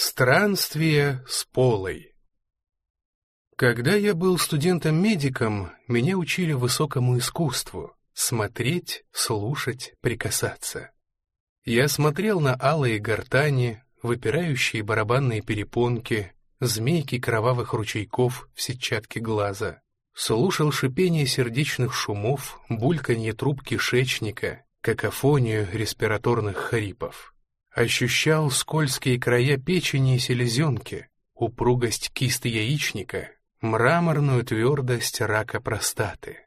Странствие с Полой Когда я был студентом-медиком, меня учили высокому искусству — смотреть, слушать, прикасаться. Я смотрел на алые гортани, выпирающие барабанные перепонки, змейки кровавых ручейков в сетчатке глаза, слушал шипение сердечных шумов, бульканье труб кишечника, какофонию респираторных хрипов. Ощущал скользкие края печени и селезенки, упругость кисты яичника, мраморную твердость рака простаты.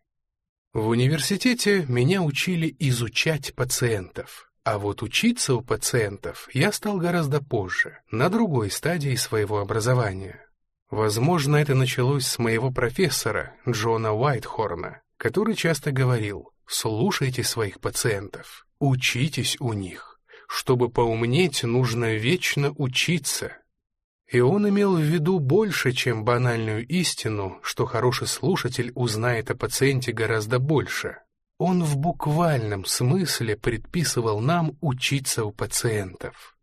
В университете меня учили изучать пациентов, а вот учиться у пациентов я стал гораздо позже, на другой стадии своего образования. Возможно, это началось с моего профессора, Джона Уайтхорна, который часто говорил «слушайте своих пациентов, учитесь у них». Чтобы поумнеть, нужно вечно учиться. И он имел в виду больше, чем банальную истину, что хороший слушатель узнает о пациенте гораздо больше. Он в буквальном смысле предписывал нам учиться у пациентов.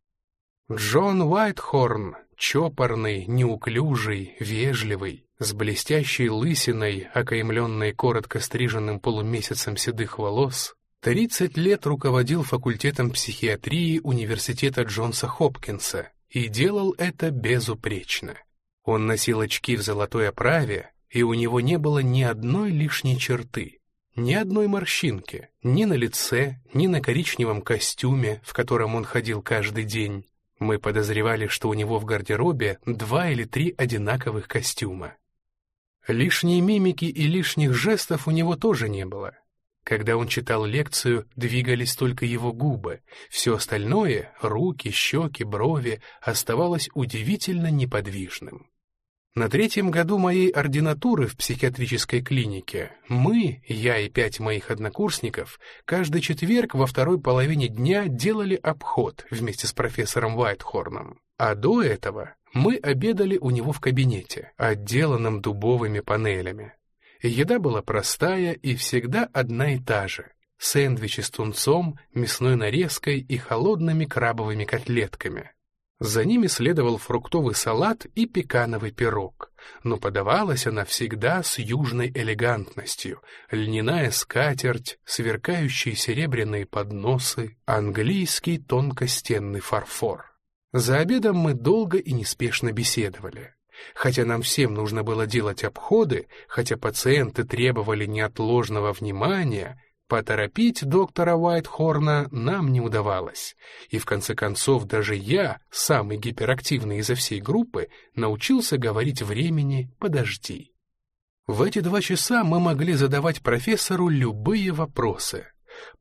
Джон Уайтхорн, чопорный, неуклюжий, вежливый, с блестящей лысиной, окаймленной коротко стриженным полумесяцем седых волос, 30 лет руководил факультетом психиатрии университета Джонса Хопкинса и делал это безупречно. Он носил очки в золотой оправе, и у него не было ни одной лишней черты, ни одной морщинки, ни на лице, ни на коричневом костюме, в котором он ходил каждый день. Мы подозревали, что у него в гардеробе два или три одинаковых костюма. Лишней мимики и лишних жестов у него тоже не было. Когда он читал лекцию, двигались только его губы. Все остальное — руки, щеки, брови — оставалось удивительно неподвижным. На третьем году моей ординатуры в психиатрической клинике мы, я и пять моих однокурсников, каждый четверг во второй половине дня делали обход вместе с профессором Уайтхорном. А до этого мы обедали у него в кабинете, отделанном дубовыми панелями. Еда была простая и всегда одна и та же. Сэндвичи с тунцом, мясной нарезкой и холодными крабовыми котлетками. За ними следовал фруктовый салат и пекановый пирог, но подавалась она всегда с южной элегантностью. Льняная скатерть, сверкающие серебряные подносы, английский тонкостенный фарфор. За обедом мы долго и неспешно беседовали. Хотя нам всем нужно было делать обходы, хотя пациенты требовали неотложного внимания, поторопить доктора Уайтхорна нам не удавалось. И в конце концов даже я, самый гиперактивный изо всей группы, научился говорить времени «подожди». В эти два часа мы могли задавать профессору любые вопросы.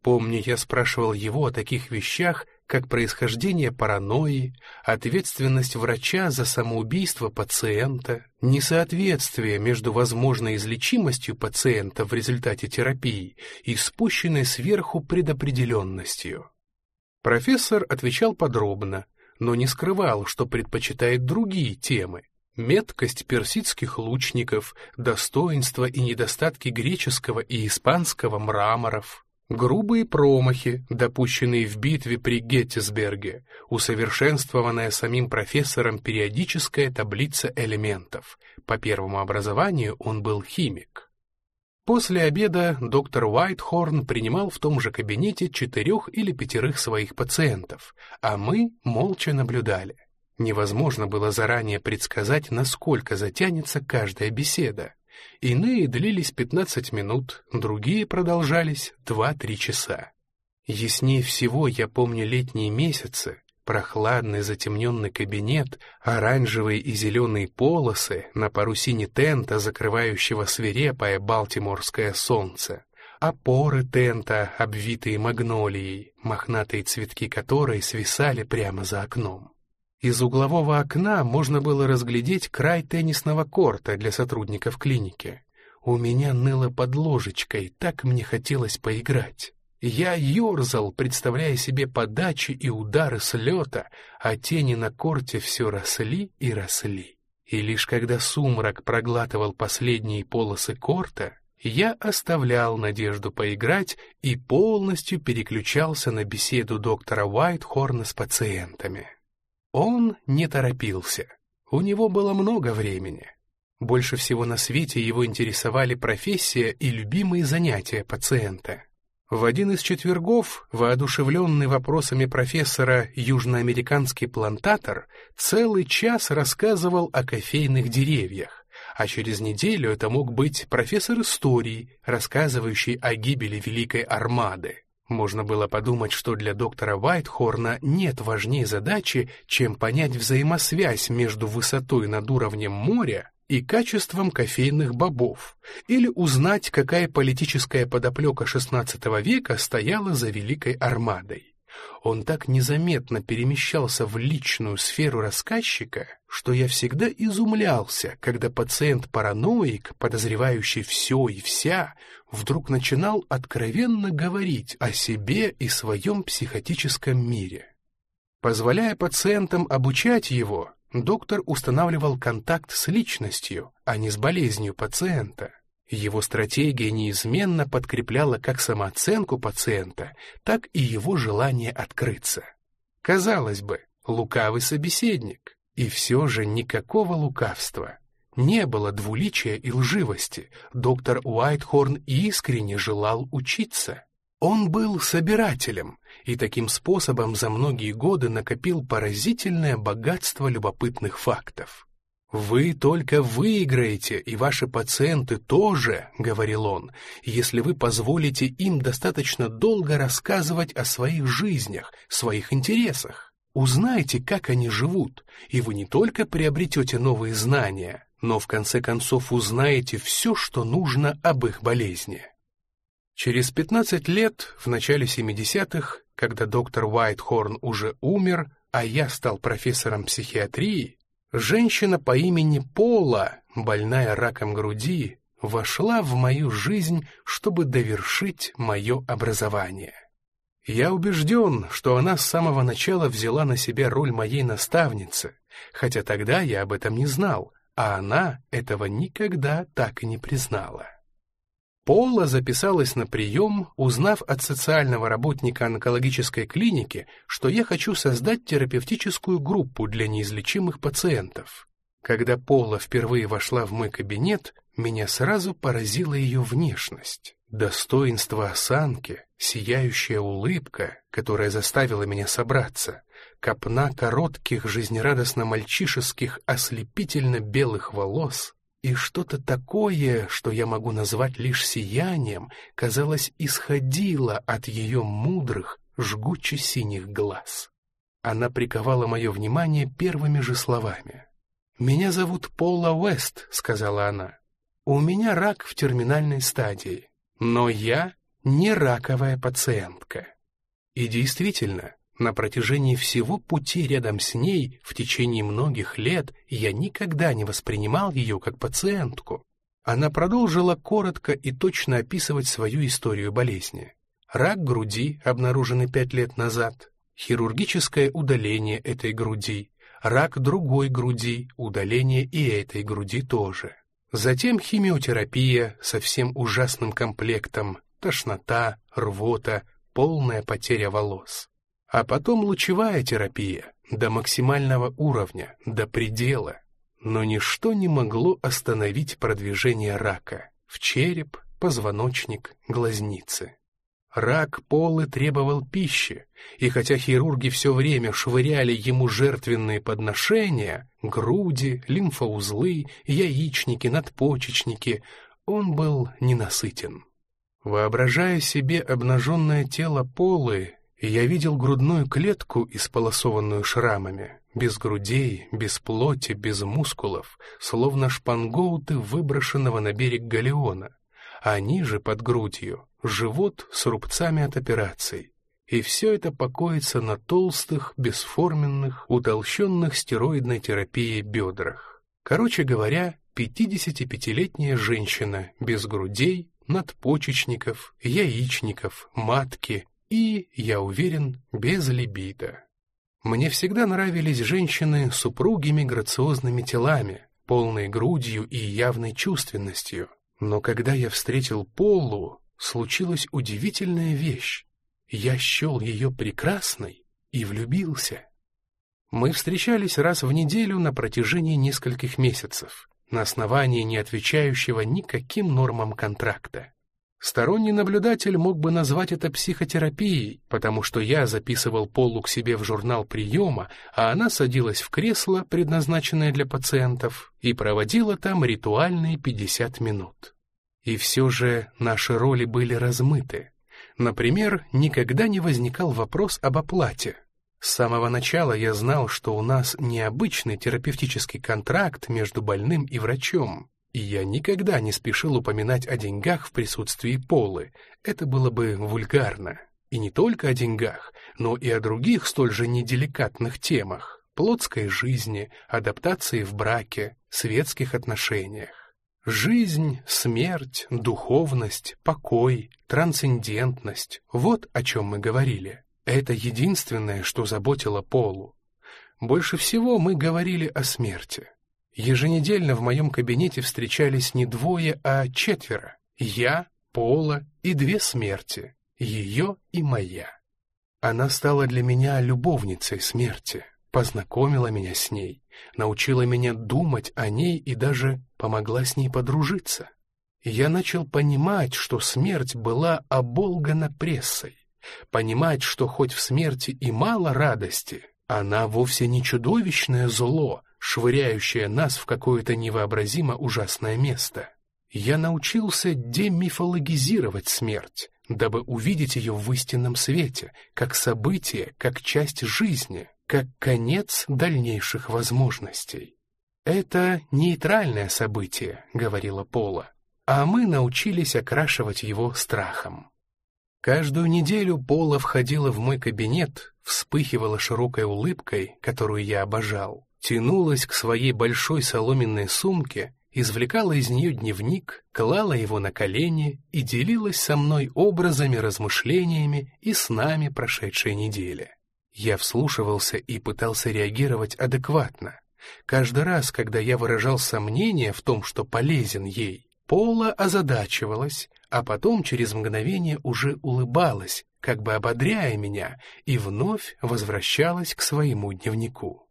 Помню, я спрашивал его о таких вещах, как происхождение паранойи, ответственность врача за самоубийство пациента, несоответствие между возможной излечимостью пациента в результате терапии и спущенной сверху предопределенностью. Профессор отвечал подробно, но не скрывал, что предпочитает другие темы, меткость персидских лучников, достоинства и недостатки греческого и испанского мраморов, Грубые промахи, допущенные в битве при Геттисберге, усовершенствованная самим профессором периодическая таблица элементов. По первому образованию он был химик. После обеда доктор Уайтхорн принимал в том же кабинете четырех или пятерых своих пациентов, а мы молча наблюдали. Невозможно было заранее предсказать, насколько затянется каждая беседа. Иные длились 15 минут, другие продолжались 2-3 часа. Яснее всего я помню летние месяцы, прохладный затемненный кабинет, оранжевые и зеленые полосы на парусине тента, закрывающего свирепое балтиморское солнце, опоры тента, обвитые магнолией, мохнатые цветки которой свисали прямо за окном. Из углового окна можно было разглядеть край теннисного корта для сотрудников клиники. У меня ныло под ложечкой, так мне хотелось поиграть. Я ерзал, представляя себе подачи и удары с лета, а тени на корте все росли и росли. И лишь когда сумрак проглатывал последние полосы корта, я оставлял надежду поиграть и полностью переключался на беседу доктора Уайтхорна с пациентами. Он не торопился. У него было много времени. Больше всего на свете его интересовали профессия и любимые занятия пациента. В один из четвергов, воодушевленный вопросами профессора южноамериканский плантатор целый час рассказывал о кофейных деревьях, а через неделю это мог быть профессор истории, рассказывающий о гибели Великой Армады. Можно было подумать, что для доктора Уайтхорна нет важнее задачи, чем понять взаимосвязь между высотой над уровнем моря и качеством кофейных бобов, или узнать, какая политическая подоплека XVI века стояла за Великой Армадой. Он так незаметно перемещался в личную сферу рассказчика, что я всегда изумлялся, когда пациент-параноик, подозревающий все и вся, вдруг начинал откровенно говорить о себе и своем психотическом мире. Позволяя пациентам обучать его, доктор устанавливал контакт с личностью, а не с болезнью пациента. Его стратегия неизменно подкрепляла как самооценку пациента, так и его желание открыться. Казалось бы, лукавый собеседник, и все же никакого лукавства. Не было двуличия и лживости, доктор Уайтхорн искренне желал учиться. Он был собирателем и таким способом за многие годы накопил поразительное богатство любопытных фактов. «Вы только выиграете, и ваши пациенты тоже», — говорил он, «если вы позволите им достаточно долго рассказывать о своих жизнях, своих интересах. Узнайте, как они живут, и вы не только приобретете новые знания, но в конце концов узнаете все, что нужно об их болезни». Через 15 лет, в начале 70-х, когда доктор Уайтхорн уже умер, а я стал профессором психиатрии, Женщина по имени Пола, больная раком груди, вошла в мою жизнь, чтобы довершить мое образование. Я убежден, что она с самого начала взяла на себя роль моей наставницы, хотя тогда я об этом не знал, а она этого никогда так и не признала. Пола записалась на прием, узнав от социального работника онкологической клиники, что я хочу создать терапевтическую группу для неизлечимых пациентов. Когда Пола впервые вошла в мой кабинет, меня сразу поразила ее внешность. Достоинство осанки, сияющая улыбка, которая заставила меня собраться, копна коротких, жизнерадостно-мальчишеских, ослепительно-белых волос — и что-то такое, что я могу назвать лишь сиянием, казалось, исходило от ее мудрых, жгуче-синих глаз. Она приковала мое внимание первыми же словами. «Меня зовут Пола Уэст», — сказала она. «У меня рак в терминальной стадии, но я не раковая пациентка». И действительно, на протяжении всего пути рядом с ней, в течение многих лет, я никогда не воспринимал ее как пациентку. Она продолжила коротко и точно описывать свою историю болезни. Рак груди, обнаруженный пять лет назад, хирургическое удаление этой груди, рак другой груди, удаление и этой груди тоже. Затем химиотерапия со всем ужасным комплектом, тошнота, рвота, полная потеря волос. А потом лучевая терапия до максимального уровня, до предела. Но ничто не могло остановить продвижение рака в череп, позвоночник, глазницы. Рак полы требовал пищи, и хотя хирурги все время швыряли ему жертвенные подношения, груди, лимфоузлы, яичники, надпочечники, он был ненасытен. Воображая себе обнаженное тело полы, я видел грудную клетку, исполосованную шрамами, без грудей, без плоти, без мускулов, словно шпангоуты выброшенного на берег галеона, а ниже, под грудью, живот с рубцами от операций. И все это покоится на толстых, бесформенных, утолщенных стероидной терапией бедрах. Короче говоря, 55-летняя женщина без грудей, надпочечников, яичников, матки, и, я уверен, без либидо. Мне всегда нравились женщины с упругими грациозными телами, полной грудью и явной чувственностью. Но когда я встретил Полу, случилась удивительная вещь. Я счел ее прекрасной и влюбился. Мы встречались раз в неделю на протяжении нескольких месяцев, на основании не отвечающего никаким нормам контракта. Сторонний наблюдатель мог бы назвать это психотерапией, потому что я записывал Полу к себе в журнал приема, а она садилась в кресло, предназначенное для пациентов, и проводила там ритуальные 50 минут. И все же наши роли были размыты. Например, никогда не возникал вопрос об оплате. С самого начала я знал, что у нас необычный терапевтический контракт между больным и врачом, и я никогда не спешил упоминать о деньгах в присутствии Полы. Это было бы вульгарно. И не только о деньгах, но и о других столь же неделикатных темах — плотской жизни, адаптации в браке, светских отношениях. Жизнь, смерть, духовность, покой, трансцендентность — вот о чем мы говорили. Это единственное, что заботило Полу. Больше всего мы говорили о смерти. Еженедельно в моем кабинете встречались не двое, а четверо. Я, Пола и две смерти, ее и моя. Она стала для меня любовницей смерти, познакомила меня с ней, научила меня думать о ней и даже помогла с ней подружиться. Я начал понимать, что смерть была оболгана прессой, понимать, что хоть в смерти и мало радости, она вовсе не чудовищное зло, швыряющая нас в какое-то невообразимо ужасное место. Я научился демифологизировать смерть, дабы увидеть ее в истинном свете, как событие, как часть жизни, как конец дальнейших возможностей. «Это нейтральное событие», — говорила Пола, а мы научились окрашивать его страхом. Каждую неделю Пола входила в мой кабинет, вспыхивала широкой улыбкой, которую я обожал, тянулась к своей большой соломенной сумке, извлекала из нее дневник, клала его на колени и делилась со мной образами, размышлениями и снами прошедшей недели. Я вслушивался и пытался реагировать адекватно. Каждый раз, когда я выражал сомнение в том, что полезен ей, Пола озадачивалась, а потом через мгновение уже улыбалась, как бы ободряя меня, и вновь возвращалась к своему дневнику.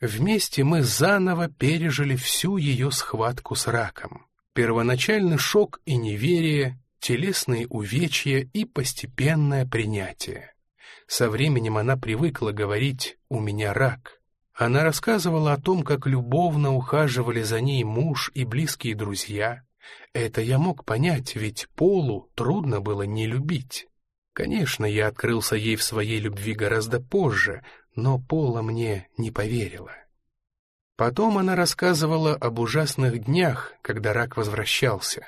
Вместе мы заново пережили всю ее схватку с раком. Первоначальный шок и неверие, телесные увечья и постепенное принятие. Со временем она привыкла говорить «у меня рак». Она рассказывала о том, как любовно ухаживали за ней муж и близкие друзья. Это я мог понять, ведь Полу трудно было не любить. Конечно, я открылся ей в своей любви гораздо позже, но Пола мне не поверила. Потом она рассказывала об ужасных днях, когда рак возвращался.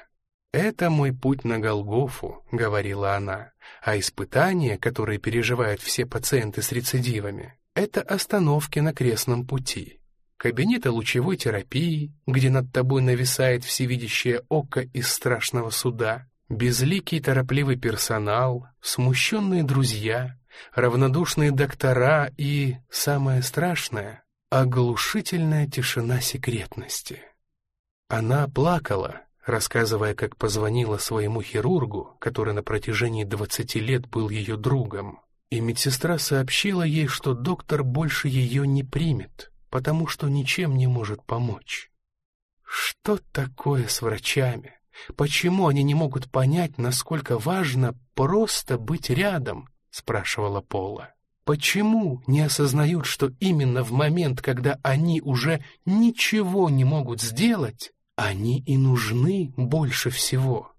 «Это мой путь на Голгофу», — говорила она, «а испытания, которые переживают все пациенты с рецидивами, это остановки на крестном пути. Кабинеты лучевой терапии, где над тобой нависает всевидящее око из страшного суда, безликий торопливый персонал, смущенные друзья, равнодушные доктора и, самое страшное, оглушительная тишина секретности. Она плакала, рассказывая, как позвонила своему хирургу, который на протяжении двадцати лет был ее другом, и медсестра сообщила ей, что доктор больше ее не примет, потому что ничем не может помочь. Что такое с врачами? Почему они не могут понять, насколько важно просто быть рядом, — спрашивала Пола. «Почему не осознают, что именно в момент, когда они уже ничего не могут сделать, они и нужны больше всего?»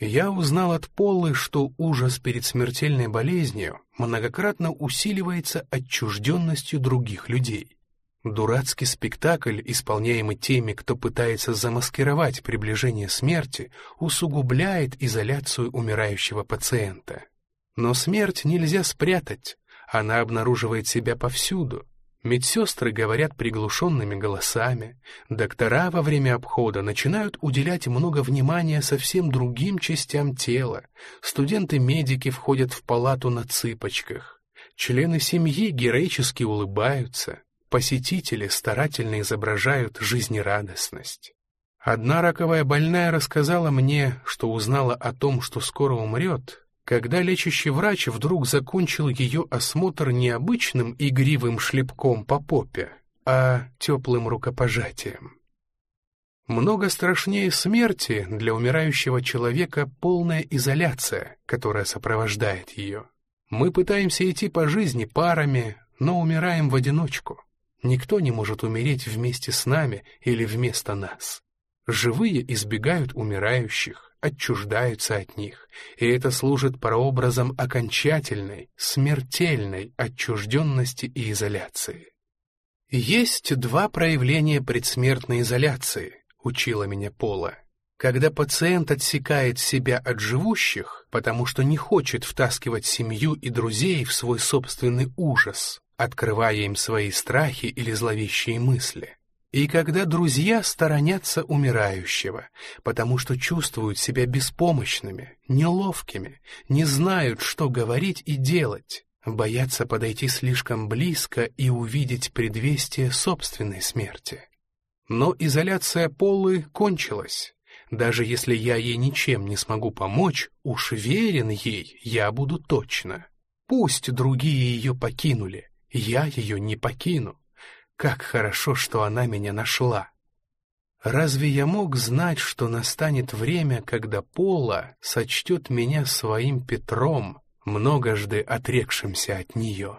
Я узнал от Полы, что ужас перед смертельной болезнью многократно усиливается отчужденностью других людей. Дурацкий спектакль, исполняемый теми, кто пытается замаскировать приближение смерти, усугубляет изоляцию умирающего пациента. Но смерть нельзя спрятать, она обнаруживает себя повсюду. Медсестры говорят приглушенными голосами, доктора во время обхода начинают уделять много внимания совсем другим частям тела, студенты-медики входят в палату на цыпочках, члены семьи героически улыбаются, посетители старательно изображают жизнерадостность. Одна раковая больная рассказала мне, что узнала о том, что скоро умрет, когда лечащий врач вдруг закончил ее осмотр необычным игривым шлепком по попе, а теплым рукопожатием. Много страшнее смерти для умирающего человека полная изоляция, которая сопровождает ее. Мы пытаемся идти по жизни парами, но умираем в одиночку. Никто не может умереть вместе с нами или вместо нас. Живые избегают умирающих, отчуждаются от них, и это служит прообразом окончательной, смертельной отчужденности и изоляции. Есть два проявления предсмертной изоляции, учила меня Пола. Когда пациент отсекает себя от живущих, потому что не хочет втаскивать семью и друзей в свой собственный ужас, открывая им свои страхи или зловещие мысли. И когда друзья сторонятся умирающего, потому что чувствуют себя беспомощными, неловкими, не знают, что говорить и делать, боятся подойти слишком близко и увидеть предвестие собственной смерти. Но изоляция Полы кончилась. Даже если я ей ничем не смогу помочь, уж верен ей я буду точно. Пусть другие ее покинули, я ее не покину. Как хорошо, что она меня нашла. Разве я мог знать, что настанет время, когда Пола сочтет меня своим Петром, многожды отрекшимся от нее?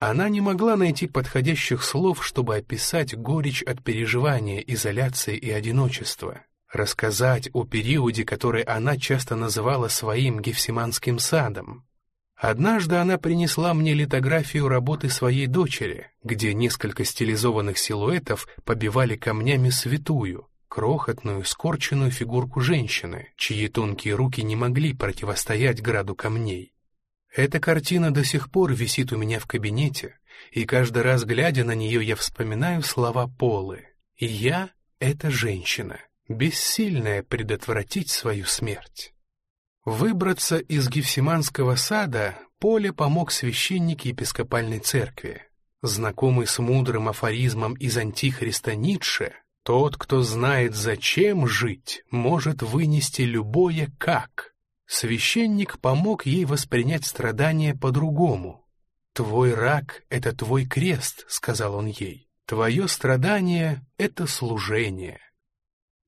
Она не могла найти подходящих слов, чтобы описать горечь от переживания, изоляции и одиночества, рассказать о периоде, который она часто называла своим Гефсиманским садом. Однажды она принесла мне литографию работы своей дочери, где несколько стилизованных силуэтов побивали камнями святую, крохотную, скорченную фигурку женщины, чьи тонкие руки не могли противостоять граду камней. Эта картина до сих пор висит у меня в кабинете, и каждый раз, глядя на нее, я вспоминаю слова Полы. И я — эта женщина, бессильная предотвратить свою смерть. Выбраться из Гефсиманского сада Поле помог священник епископальной церкви. Знакомый с мудрым афоризмом из Антихриста Ницше, тот, кто знает, зачем жить, может вынести любое «как», Священник помог ей воспринять страдания по-другому. «Твой рак — это твой крест», — сказал он ей. «Твое страдание — это служение».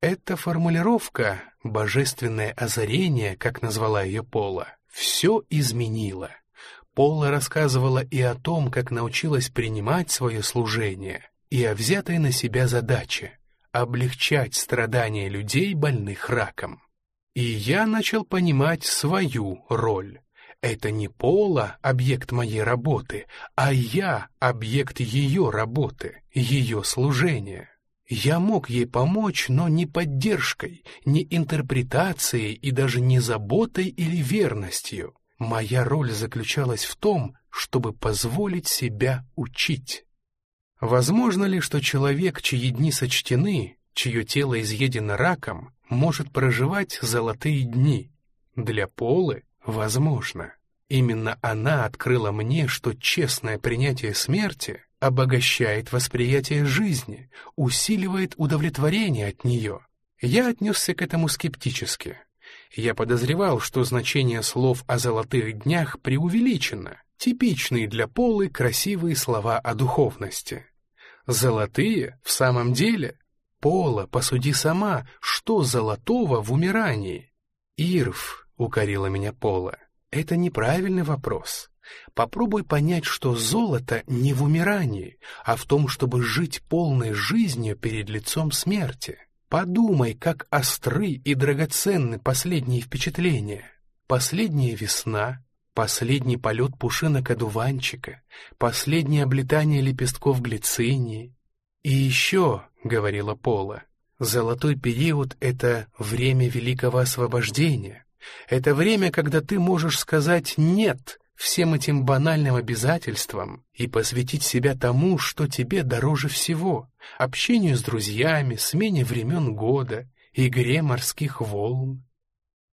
Эта формулировка, божественное озарение, как назвала ее Пола, все изменила. Пола рассказывала и о том, как научилась принимать свое служение, и о взятой на себя задаче — облегчать страдания людей, больных раком. И я начал понимать свою роль. Это не Пола объект моей работы, а я объект ее работы, ее служения. Я мог ей помочь, но не поддержкой, не интерпретацией и даже не заботой или верностью. Моя роль заключалась в том, чтобы позволить себя учить. Возможно ли, что человек, чьи дни сочтены, чье тело изъедено раком, может проживать золотые дни. Для Полы возможно. Именно она открыла мне, что честное принятие смерти обогащает восприятие жизни, усиливает удовлетворение от нее. Я отнесся к этому скептически. Я подозревал, что значение слов о золотых днях преувеличено, типичные для Полы красивые слова о духовности. Золотые в самом деле Пола, посуди сама, что золотого в умирании? Ирв, укорила меня Пола, это неправильный вопрос. Попробуй понять, что золото не в умирании, а в том, чтобы жить полной жизнью перед лицом смерти. Подумай, как остры и драгоценны последние впечатления. Последняя весна, последний полет пушинок-одуванчика, последнее облетание лепестков глицинии, «И еще», — говорила Пола, — «золотой период — это время великого освобождения. Это время, когда ты можешь сказать «нет» всем этим банальным обязательствам и посвятить себя тому, что тебе дороже всего — общению с друзьями, смене времен года, игре морских волн.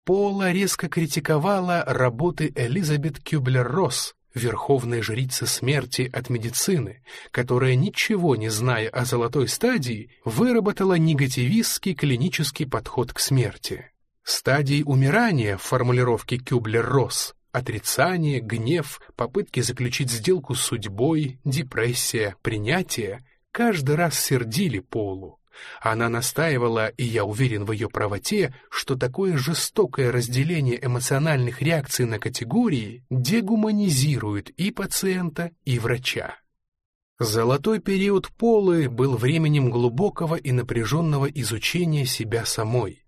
Пола резко критиковала работы Элизабет Кюблер-Росс, верховная жрица смерти от медицины, которая, ничего не зная о золотой стадии, выработала негативистский клинический подход к смерти. стадий умирания в формулировке Кюблер-Росс, отрицание, гнев, попытки заключить сделку с судьбой, депрессия, принятие, каждый раз сердили Полу. Она настаивала, и я уверен в ее правоте, что такое жестокое разделение эмоциональных реакций на категории дегуманизирует и пациента, и врача. Золотой период Полы был временем глубокого и напряженного изучения себя самой.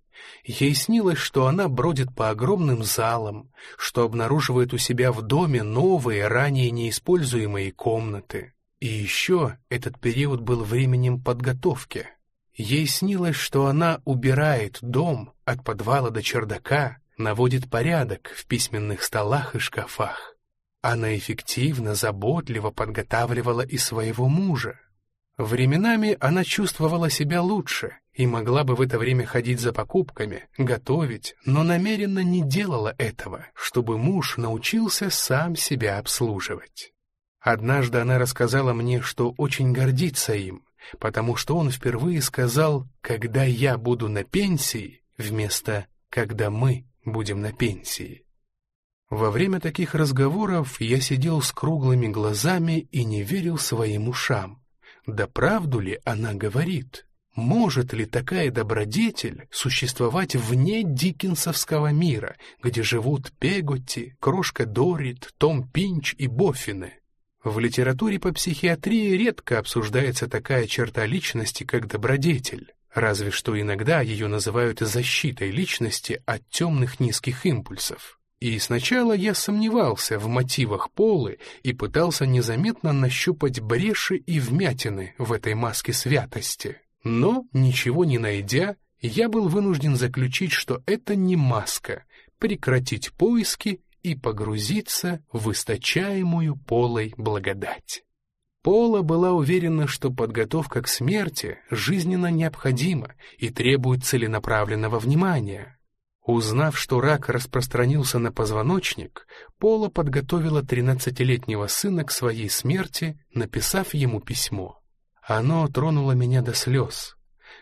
Ей снилось, что она бродит по огромным залам, что обнаруживает у себя в доме новые, ранее неиспользуемые комнаты. И еще этот период был временем подготовки. Ей снилось, что она убирает дом от подвала до чердака, наводит порядок в письменных столах и шкафах. Она эффективно, заботливо подготавливала и своего мужа. Временами она чувствовала себя лучше и могла бы в это время ходить за покупками, готовить, но намеренно не делала этого, чтобы муж научился сам себя обслуживать. Однажды она рассказала мне, что очень гордится им, потому что он впервые сказал «когда я буду на пенсии» вместо «когда мы будем на пенсии». Во время таких разговоров я сидел с круглыми глазами и не верил своим ушам. Да правду ли она говорит? Может ли такая добродетель существовать вне диккенсовского мира, где живут Пеготти, Крошка Дорит, Том Пинч и Боффины? В литературе по психиатрии редко обсуждается такая черта личности, как добродетель, разве что иногда ее называют защитой личности от темных низких импульсов. И сначала я сомневался в мотивах Полы и пытался незаметно нащупать бреши и вмятины в этой маске святости. Но, ничего не найдя, я был вынужден заключить, что это не маска, прекратить поиски и погрузиться в источаемую Полой благодать. Пола была уверена, что подготовка к смерти жизненно необходима и требует целенаправленного внимания. Узнав, что рак распространился на позвоночник, Пола подготовила 13-летнего сына к своей смерти, написав ему письмо. Оно тронуло меня до слез.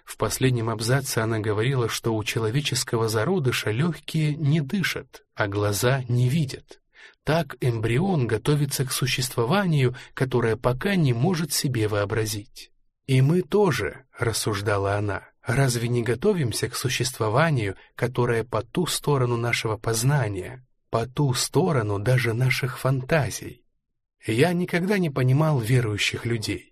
В последнем абзаце она говорила, что у человеческого зародыша легкие не дышат, а глаза не видят. Так эмбрион готовится к существованию, которое пока не может себе вообразить. «И мы тоже», — рассуждала она, — «разве не готовимся к существованию, которое по ту сторону нашего познания, по ту сторону даже наших фантазий?» Я никогда не понимал верующих людей.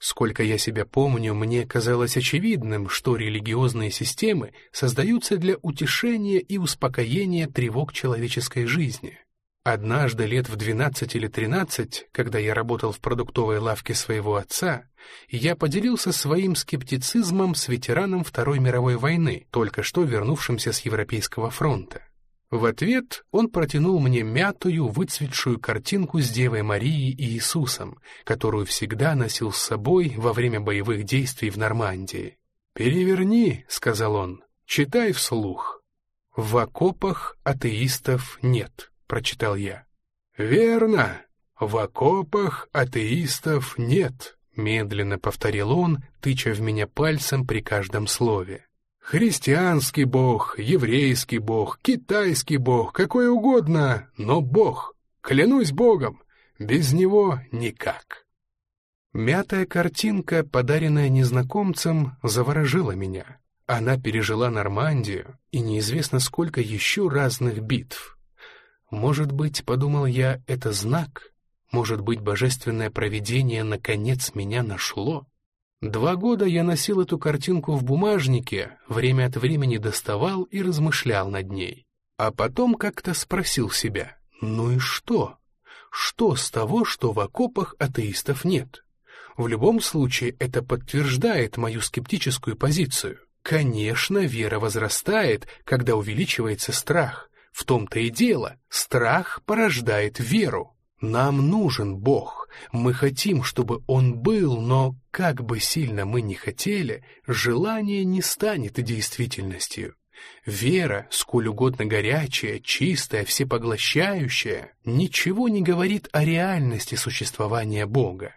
Сколько я себя помню, мне казалось очевидным, что религиозные системы создаются для утешения и успокоения тревог человеческой жизни. Однажды лет в 12 или 13, когда я работал в продуктовой лавке своего отца, я поделился своим скептицизмом с ветераном Второй мировой войны, только что вернувшимся с Европейского фронта. В ответ он протянул мне мятую, выцветшую картинку с Девой Марией и Иисусом, которую всегда носил с собой во время боевых действий в Нормандии. «Переверни», — сказал он, — «читай вслух». «В окопах атеистов нет», — прочитал я. «Верно, в окопах атеистов нет», — медленно повторил он, тыча в меня пальцем при каждом слове. Христианский бог, еврейский бог, китайский бог, какой угодно, но бог. Клянусь богом, без него никак. Мятая картинка, подаренная незнакомцем, заворожила меня. Она пережила Нормандию и неизвестно сколько еще разных битв. Может быть, подумал я, это знак? Может быть, божественное провидение наконец меня нашло? Два года я носил эту картинку в бумажнике, время от времени доставал и размышлял над ней. А потом как-то спросил себя, ну и что? Что с того, что в окопах атеистов нет? В любом случае это подтверждает мою скептическую позицию. Конечно, вера возрастает, когда увеличивается страх. В том-то и дело, страх порождает веру. Нам нужен Бог, мы хотим, чтобы Он был, но как бы сильно мы ни хотели, желание не станет действительностью. Вера, сколь угодно горячая, чистая, всепоглощающая, ничего не говорит о реальности существования Бога.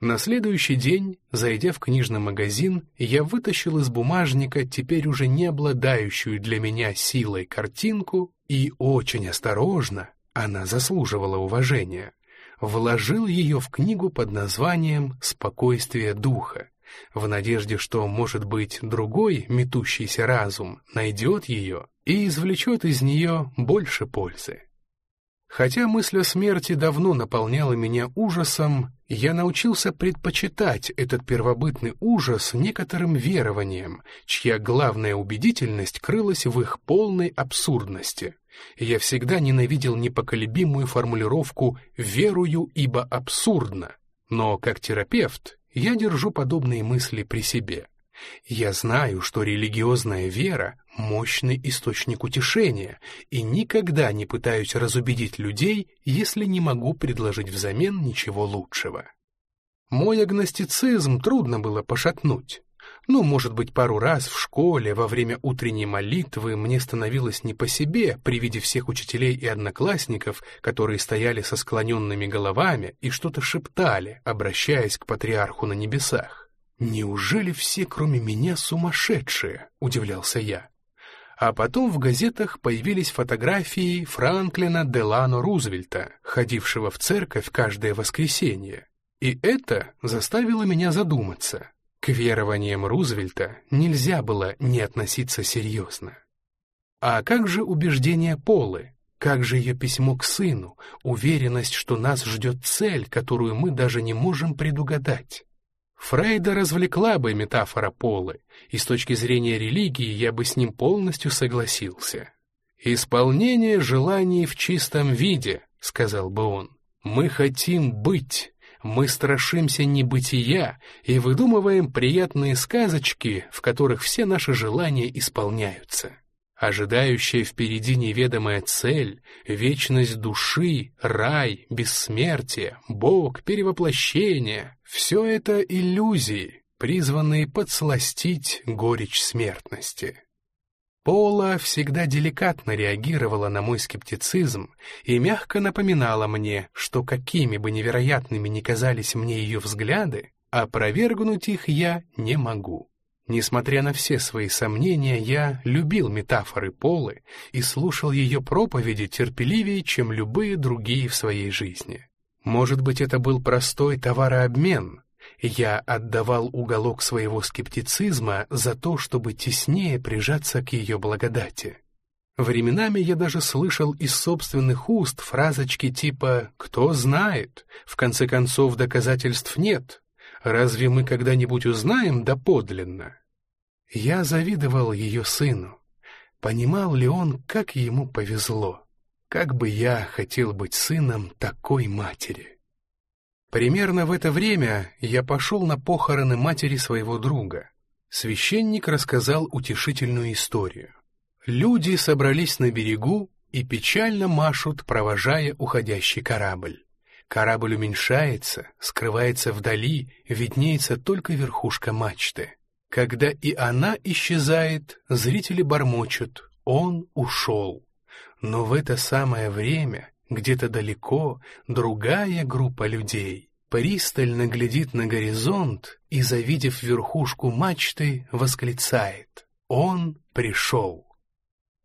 На следующий день, зайдя в книжный магазин, я вытащил из бумажника теперь уже не обладающую для меня силой картинку и очень осторожно, она заслуживала уважения, вложил ее в книгу под названием «Спокойствие духа», в надежде, что, может быть, другой метущийся разум найдет ее и извлечет из нее больше пользы. Хотя мысль о смерти давно наполняла меня ужасом, я научился предпочитать этот первобытный ужас некоторым верованиям, чья главная убедительность крылась в их полной абсурдности. Я всегда ненавидел непоколебимую формулировку «верую, ибо абсурдно», но как терапевт я держу подобные мысли при себе. Я знаю, что религиозная вера — мощный источник утешения, и никогда не пытаюсь разубедить людей, если не могу предложить взамен ничего лучшего. Мой агностицизм трудно было пошатнуть. Ну, может быть, пару раз в школе во время утренней молитвы мне становилось не по себе при виде всех учителей и одноклассников, которые стояли со склоненными головами и что-то шептали, обращаясь к патриарху на небесах. «Неужели все, кроме меня, сумасшедшие?» — удивлялся я. А потом в газетах появились фотографии Франклина Делано Рузвельта, ходившего в церковь каждое воскресенье. И это заставило меня задуматься. К верованиям Рузвельта нельзя было не относиться серьезно. А как же убеждение Полы? Как же ее письмо к сыну, уверенность, что нас ждет цель, которую мы даже не можем предугадать? Фрейда развлекла бы метафора Полы, и с точки зрения религии я бы с ним полностью согласился. «Исполнение желаний в чистом виде», — сказал бы он. «Мы хотим быть, мы страшимся небытия и выдумываем приятные сказочки, в которых все наши желания исполняются» ожидающая впереди неведомая цель, вечность души, рай, бессмертие, Бог, перевоплощение — все это иллюзии, призванные подсластить горечь смертности. Пола всегда деликатно реагировала на мой скептицизм и мягко напоминала мне, что какими бы невероятными ни казались мне ее взгляды, опровергнуть их я не могу. Несмотря на все свои сомнения, я любил метафоры Полы и слушал ее проповеди терпеливее, чем любые другие в своей жизни. Может быть, это был простой товарообмен. Я отдавал уголок своего скептицизма за то, чтобы теснее прижаться к ее благодати. Временами я даже слышал из собственных уст фразочки типа «Кто знает? В конце концов, доказательств нет. Разве мы когда-нибудь узнаем доподлинно? Я завидовал ее сыну. Понимал ли он, как ему повезло? Как бы я хотел быть сыном такой матери? Примерно в это время я пошел на похороны матери своего друга. Священник рассказал утешительную историю. Люди собрались на берегу и печально машут, провожая уходящий корабль. Корабль уменьшается, скрывается вдали, виднеется только верхушка мачты. Когда и она исчезает, зрители бормочут «Он ушел». Но в это самое время, где-то далеко, другая группа людей пристально глядит на горизонт и, завидев верхушку мачты, восклицает «Он пришел».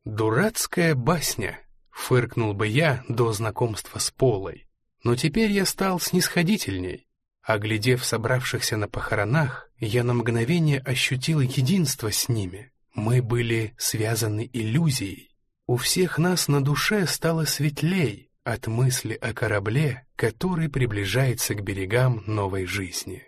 «Дурацкая басня», — фыркнул бы я до знакомства с Полой. Но теперь я стал снисходительней. Оглядев собравшихся на похоронах, я на мгновение ощутил единство с ними. Мы были связаны иллюзией. У всех нас на душе стало светлей от мысли о корабле, который приближается к берегам новой жизни.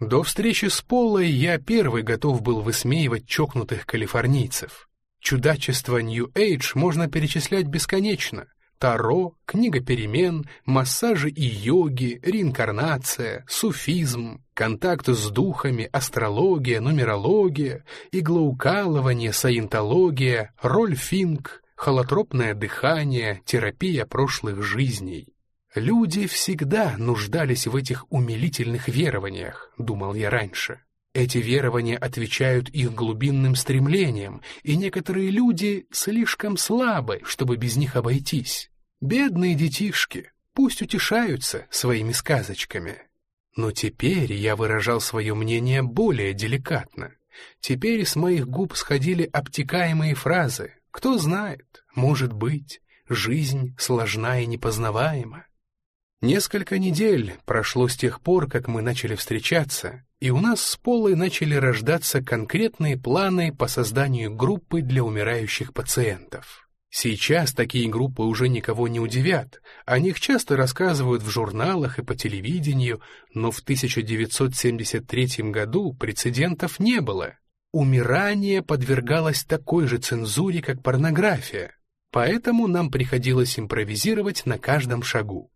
До встречи с Полой я первый готов был высмеивать чокнутых калифорнийцев. Чудачество Нью-Эйдж можно перечислять бесконечно. Таро, книга перемен, массажи и йоги, реинкарнация, суфизм, контакт с духами, астрология, нумерология, иглоукалывание, саентология, роль финг, холотропное дыхание, терапия прошлых жизней. Люди всегда нуждались в этих умилительных верованиях, думал я раньше. Эти верования отвечают их глубинным стремлениям, и некоторые люди слишком слабы, чтобы без них обойтись. Бедные детишки, пусть утешаются своими сказочками. Но теперь я выражал свое мнение более деликатно. Теперь с моих губ сходили обтекаемые фразы. Кто знает, может быть, жизнь сложна и непознаваема. Несколько недель прошло с тех пор, как мы начали встречаться, и у нас с Полой начали рождаться конкретные планы по созданию группы для умирающих пациентов. Сейчас такие группы уже никого не удивят, о них часто рассказывают в журналах и по телевидению, но в 1973 году прецедентов не было. Умирание подвергалось такой же цензуре, как порнография, поэтому нам приходилось импровизировать на каждом шагу.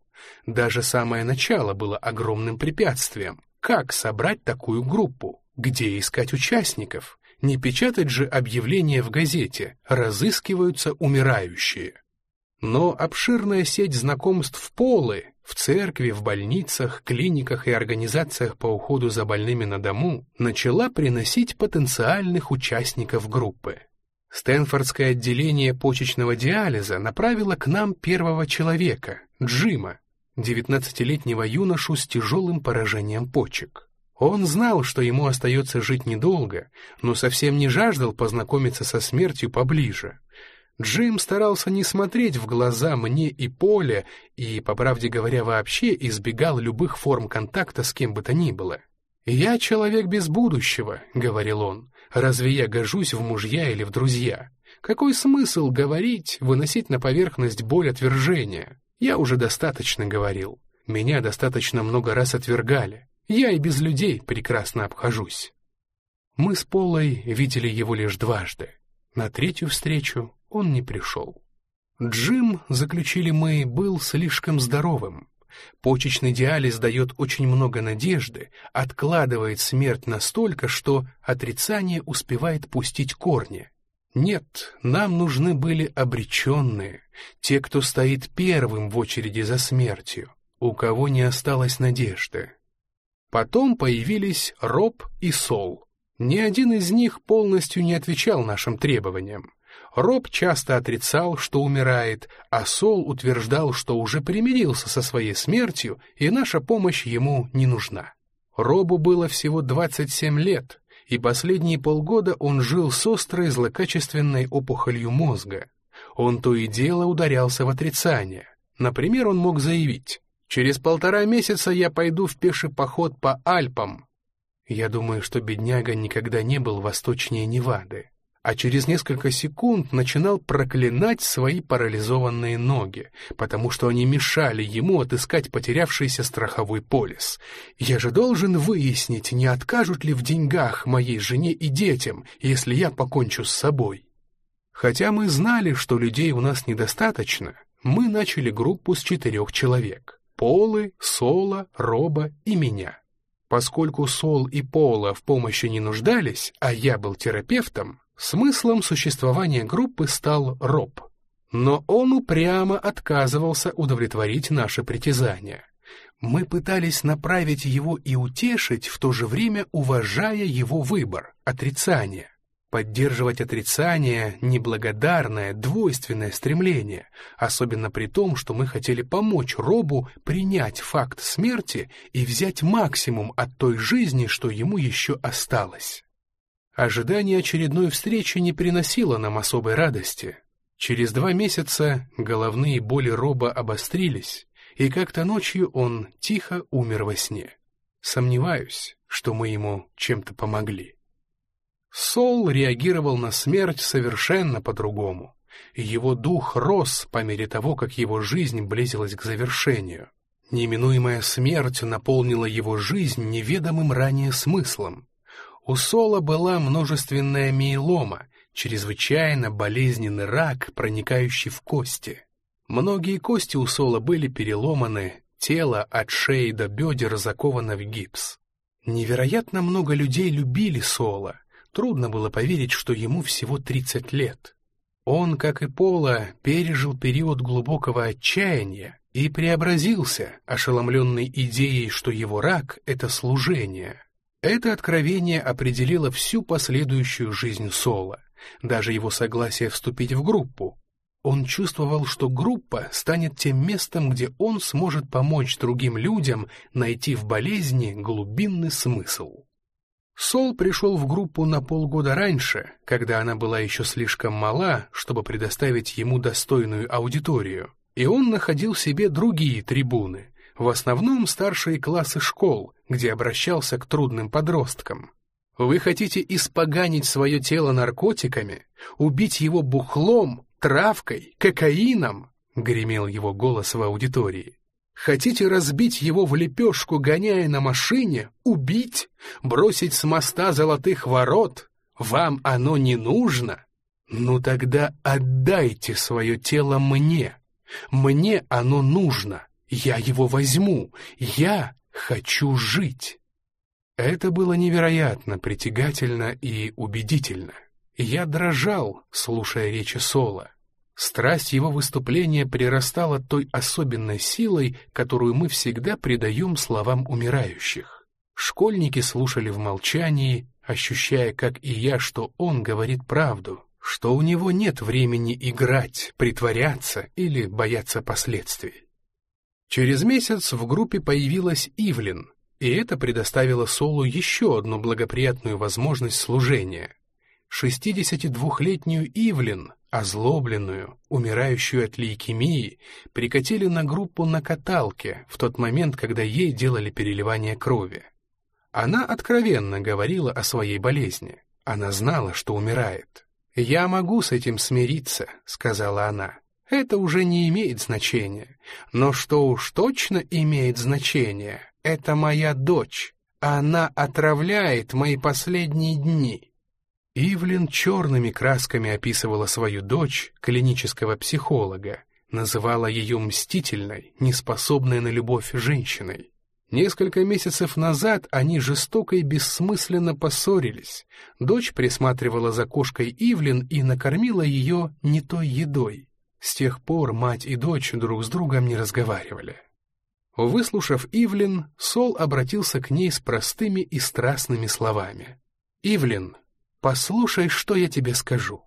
Даже самое начало было огромным препятствием. Как собрать такую группу? Где искать участников? Не печатать же объявления в газете «Разыскиваются умирающие». Но обширная сеть знакомств Полы в церкви, в больницах, клиниках и организациях по уходу за больными на дому начала приносить потенциальных участников группы. Стэнфордское отделение почечного диализа направило к нам первого человека, Джима, 19-летнего юношу с тяжелым поражением почек. Он знал, что ему остается жить недолго, но совсем не жаждал познакомиться со смертью поближе. Джим старался не смотреть в глаза мне и Поле, и, по правде говоря, вообще избегал любых форм контакта с кем бы то ни было. «Я человек без будущего», — говорил он. «Разве я гожусь в мужья или в друзья? Какой смысл говорить, выносить на поверхность боль отвержения? Я уже достаточно говорил. Меня достаточно много раз отвергали. Я и без людей прекрасно обхожусь. Мы с Полой видели его лишь дважды. На третью встречу он не пришел. Джим, заключили мы, был слишком здоровым. Почечный диализ дает очень много надежды, откладывает смерть настолько, что отрицание успевает пустить корни. Нет, нам нужны были обреченные, те, кто стоит первым в очереди за смертью, у кого не осталось надежды. Потом появились Роб и Сол. Ни один из них полностью не отвечал нашим требованиям. Роб часто отрицал, что умирает, а Сол утверждал, что уже примирился со своей смертью, и наша помощь ему не нужна. Робу было всего 27 лет, и последние полгода он жил с острой злокачественной опухолью мозга. Он то и дело ударялся в отрицание. Например, он мог заявить Через полтора месяца я пойду в пеший поход по Альпам. Я думаю, что бедняга никогда не был восточнее Невады, а через несколько секунд начинал проклинать свои парализованные ноги, потому что они мешали ему отыскать потерявшийся страховой полис. Я же должен выяснить, не откажут ли в деньгах моей жене и детям, если я покончу с собой. Хотя мы знали, что людей у нас недостаточно, мы начали группу с четырех человек. Полы, Сола, Роба и меня. Поскольку Сол и Пола в помощи не нуждались, а я был терапевтом, смыслом существования группы стал Роб. Но он упрямо отказывался удовлетворить наши притязания. Мы пытались направить его и утешить, в то же время уважая его выбор, отрицание. Поддерживать отрицание — неблагодарное, двойственное стремление, особенно при том, что мы хотели помочь Робу принять факт смерти и взять максимум от той жизни, что ему еще осталось. Ожидание очередной встречи не приносило нам особой радости. Через два месяца головные боли Роба обострились, и как-то ночью он тихо умер во сне. Сомневаюсь, что мы ему чем-то помогли. Сол реагировал на смерть совершенно по-другому. Его дух рос по мере того, как его жизнь близилась к завершению. Неминуемая смерть наполнила его жизнь неведомым ранее смыслом. У Сола была множественная миелома, чрезвычайно болезненный рак, проникающий в кости. Многие кости у Сола были переломаны, тело от шеи до бедер заковано в гипс. Невероятно много людей любили Сола, Трудно было поверить, что ему всего 30 лет. Он, как и Пола, пережил период глубокого отчаяния и преобразился, ошеломленный идеей, что его рак — это служение. Это откровение определило всю последующую жизнь Сола, даже его согласие вступить в группу. Он чувствовал, что группа станет тем местом, где он сможет помочь другим людям найти в болезни глубинный смысл. Сол пришел в группу на полгода раньше, когда она была еще слишком мала, чтобы предоставить ему достойную аудиторию, и он находил себе другие трибуны, в основном старшие классы школ, где обращался к трудным подросткам. Вы хотите испоганить свое тело наркотиками, убить его бухлом, травкой, кокаином? — гремел его голос в аудитории. Хотите разбить его в лепешку, гоняя на машине? Убить? Бросить с моста золотых ворот? Вам оно не нужно? Ну тогда отдайте свое тело мне. Мне оно нужно. Я его возьму. Я хочу жить. Это было невероятно притягательно и убедительно. Я дрожал, слушая речи Сола. Страсть его выступления прирастала той особенной силой, которую мы всегда придаем словам умирающих. Школьники слушали в молчании, ощущая, как и я, что он говорит правду, что у него нет времени играть, притворяться или бояться последствий. Через месяц в группе появилась Ивлин, и это предоставило Солу еще одну благоприятную возможность служения. 62-летнюю Ивлин озлобленную, умирающую от лейкемии, прикатили на группу на каталке в тот момент, когда ей делали переливание крови. Она откровенно говорила о своей болезни. Она знала, что умирает. «Я могу с этим смириться», — сказала она. «Это уже не имеет значения. Но что уж точно имеет значение, это моя дочь. Она отравляет мои последние дни». Ивлин черными красками описывала свою дочь, клинического психолога, называла ее мстительной, неспособной на любовь женщиной. Несколько месяцев назад они жестоко и бессмысленно поссорились. Дочь присматривала за кошкой Ивлин и накормила ее не той едой. С тех пор мать и дочь друг с другом не разговаривали. Выслушав Ивлин, Сол обратился к ней с простыми и страстными словами. «Ивлин, Послушай, что я тебе скажу.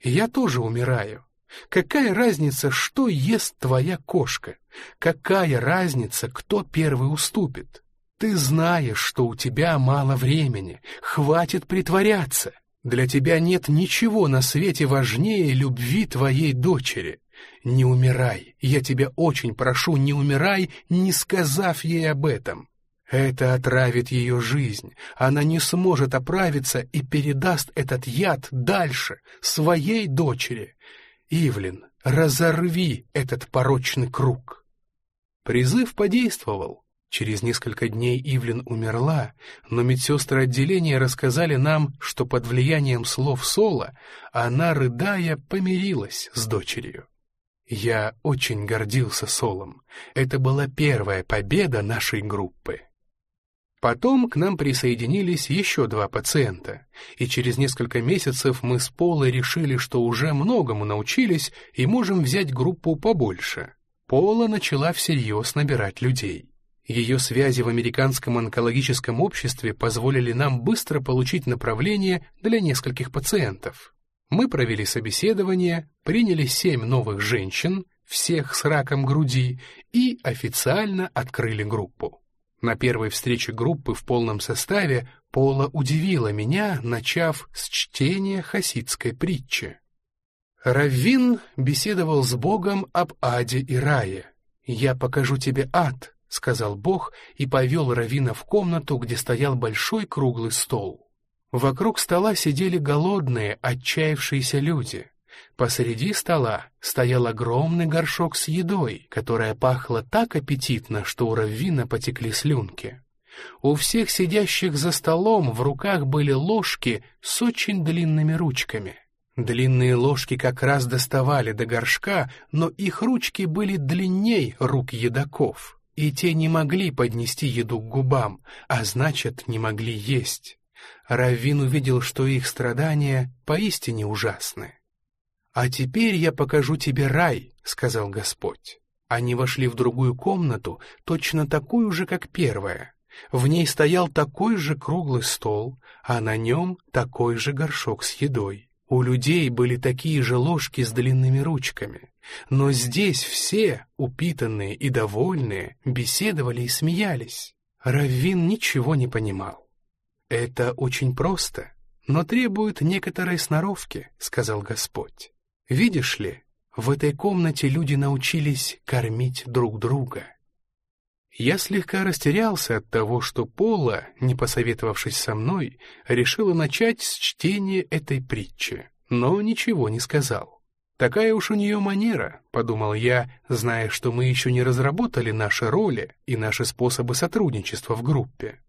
Я тоже умираю. Какая разница, что ест твоя кошка? Какая разница, кто первый уступит? Ты знаешь, что у тебя мало времени, хватит притворяться. Для тебя нет ничего на свете важнее любви твоей дочери. Не умирай, я тебя очень прошу, не умирай, не сказав ей об этом. Это отравит ее жизнь. Она не сможет оправиться и передаст этот яд дальше, своей дочери. Ивлин, разорви этот порочный круг. Призыв подействовал. Через несколько дней Ивлин умерла, но медсестры отделения рассказали нам, что под влиянием слов Сола она, рыдая, помирилась с дочерью. Я очень гордился Солом. Это была первая победа нашей группы. Потом к нам присоединились еще два пациента, и через несколько месяцев мы с Полой решили, что уже многому научились и можем взять группу побольше. Пола начала всерьез набирать людей. Ее связи в американском онкологическом обществе позволили нам быстро получить направление для нескольких пациентов. Мы провели собеседование, приняли семь новых женщин, всех с раком груди, и официально открыли группу. На первой встрече группы в полном составе Пола удивила меня, начав с чтения хасидской притчи. Раввин беседовал с Богом об аде и рае. «Я покажу тебе ад», — сказал Бог и повел Равина в комнату, где стоял большой круглый стол. Вокруг стола сидели голодные, отчаявшиеся люди. Посреди стола стоял огромный горшок с едой, которая пахла так аппетитно, что у Раввина потекли слюнки. У всех сидящих за столом в руках были ложки с очень длинными ручками. Длинные ложки как раз доставали до горшка, но их ручки были длинней рук едоков, и те не могли поднести еду к губам, а значит, не могли есть. Раввин увидел, что их страдания поистине ужасны. «А теперь я покажу тебе рай», — сказал Господь. Они вошли в другую комнату, точно такую же, как первая. В ней стоял такой же круглый стол, а на нем такой же горшок с едой. У людей были такие же ложки с длинными ручками, но здесь все, упитанные и довольные, беседовали и смеялись. Раввин ничего не понимал. «Это очень просто, но требует некоторой сноровки», — сказал Господь. «Видишь ли, в этой комнате люди научились кормить друг друга». Я слегка растерялся от того, что Пола, не посоветовавшись со мной, решила начать с чтения этой притчи, но ничего не сказал. «Такая уж у нее манера», — подумал я, зная, что мы еще не разработали наши роли и наши способы сотрудничества в группе.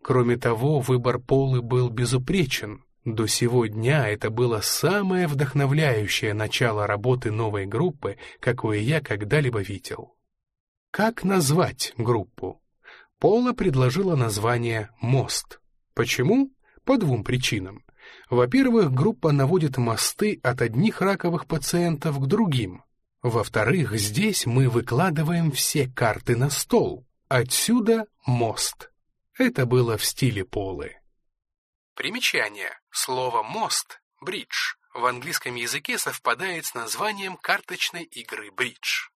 Кроме того, выбор Полы был безупречен. До сего дня это было самое вдохновляющее начало работы новой группы, какое я когда-либо видел. Как назвать группу? Пола предложила название «Мост». Почему? По двум причинам. Во-первых, группа наводит мосты от одних раковых пациентов к другим. Во-вторых, здесь мы выкладываем все карты на стол. Отсюда мост. Это было в стиле Полы. Примечание. Слово «мост» — «бридж» в английском языке совпадает с названием карточной игры «бридж».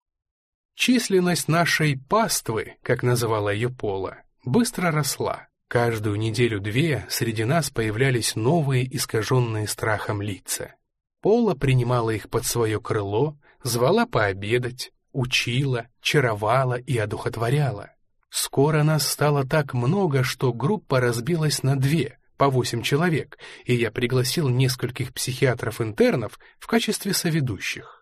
Численность нашей паствы, как называла ее Пола, быстро росла. Каждую неделю-две среди нас появлялись новые искаженные страхом лица. Пола принимала их под свое крыло, звала пообедать, учила, чаровала и одухотворяла. Скоро нас стало так много, что группа разбилась на две, по восемь человек, и я пригласил нескольких психиатров-интернов в качестве соведущих.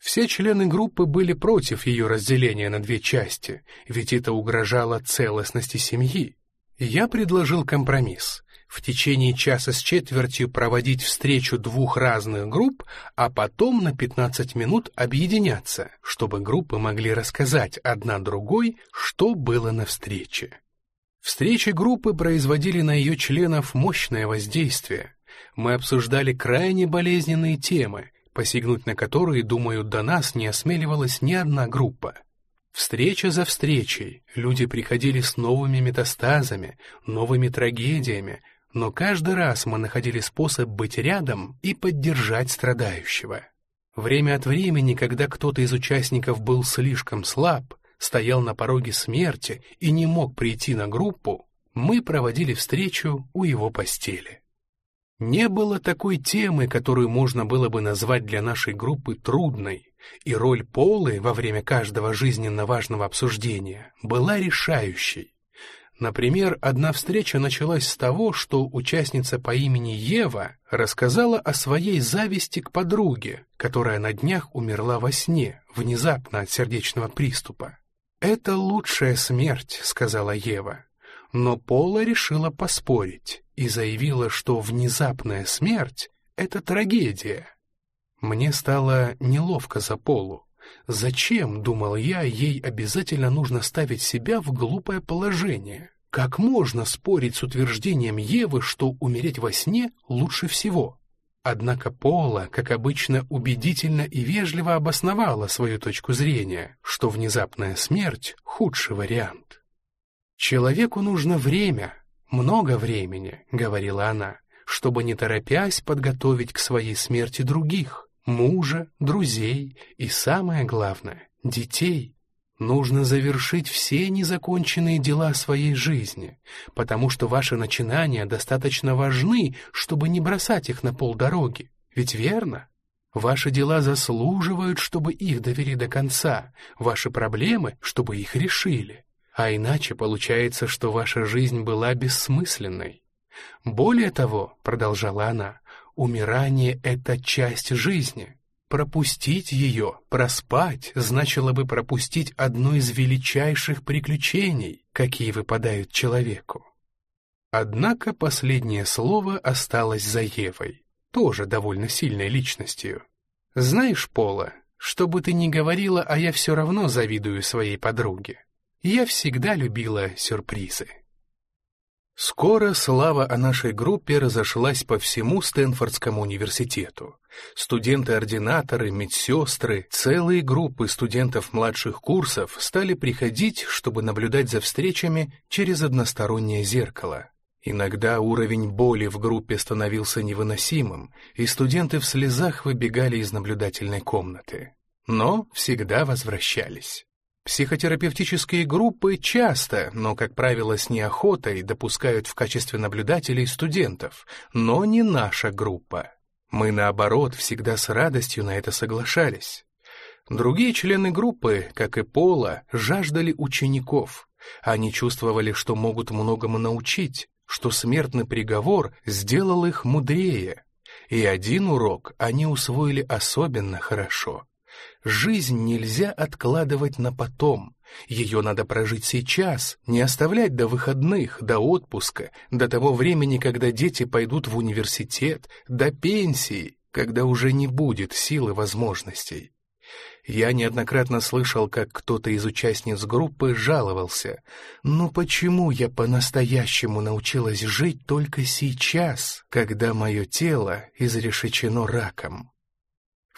Все члены группы были против ее разделения на две части, ведь это угрожало целостности семьи. Я предложил компромисс — в течение часа с четвертью проводить встречу двух разных групп, а потом на 15 минут объединяться, чтобы группы могли рассказать одна другой, что было на встрече. Встречи группы производили на ее членов мощное воздействие. Мы обсуждали крайне болезненные темы, посягнуть на которые, думаю, до нас не осмеливалась ни одна группа. Встреча за встречей, люди приходили с новыми метастазами, новыми трагедиями, но каждый раз мы находили способ быть рядом и поддержать страдающего. Время от времени, когда кто-то из участников был слишком слаб, стоял на пороге смерти и не мог прийти на группу, мы проводили встречу у его постели. Не было такой темы, которую можно было бы назвать для нашей группы трудной, и роль Полы во время каждого жизненно важного обсуждения была решающей. Например, одна встреча началась с того, что участница по имени Ева рассказала о своей зависти к подруге, которая на днях умерла во сне, внезапно от сердечного приступа. «Это лучшая смерть», — сказала Ева. Но Пола решила поспорить и заявила, что внезапная смерть — это трагедия. Мне стало неловко за Полу. Зачем, думал я, ей обязательно нужно ставить себя в глупое положение? Как можно спорить с утверждением Евы, что умереть во сне лучше всего? Однако Пола, как обычно, убедительно и вежливо обосновала свою точку зрения, что внезапная смерть — худший вариант. Человеку нужно время, «Много времени», — говорила она, «чтобы не торопясь подготовить к своей смерти других, мужа, друзей и, самое главное, детей. Нужно завершить все незаконченные дела своей жизни, потому что ваши начинания достаточно важны, чтобы не бросать их на полдороги. Ведь верно? Ваши дела заслуживают, чтобы их довели до конца, ваши проблемы, чтобы их решили. А иначе получается, что ваша жизнь была бессмысленной. Более того, продолжала она, умирание — это часть жизни. Пропустить ее, проспать, значило бы пропустить одно из величайших приключений, какие выпадают человеку. Однако последнее слово осталось за Евой, тоже довольно сильной личностью. «Знаешь, Пола, что бы ты ни говорила, а я все равно завидую своей подруге. Я всегда любила сюрпризы. Скоро слава о нашей группе разошлась по всему Стэнфордскому университету. Студенты-ординаторы, медсестры, целые группы студентов младших курсов стали приходить, чтобы наблюдать за встречами через одностороннее зеркало. Иногда уровень боли в группе становился невыносимым, и студенты в слезах выбегали из наблюдательной комнаты. Но всегда возвращались. Психотерапевтические группы часто, но, как правило, с неохотой допускают в качестве наблюдателей студентов, но не наша группа. Мы, наоборот, всегда с радостью на это соглашались. Другие члены группы, как и Пола, жаждали учеников. Они чувствовали, что могут многому научить, что смертный приговор сделал их мудрее. И один урок они усвоили особенно хорошо. Жизнь нельзя откладывать на потом. Ее надо прожить сейчас, не оставлять до выходных, до отпуска, до того времени, когда дети пойдут в университет, до пенсии, когда уже не будет сил и возможностей. Я неоднократно слышал, как кто-то из участниц группы жаловался. «Ну почему я по-настоящему научилась жить только сейчас, когда мое тело изрешечено раком?»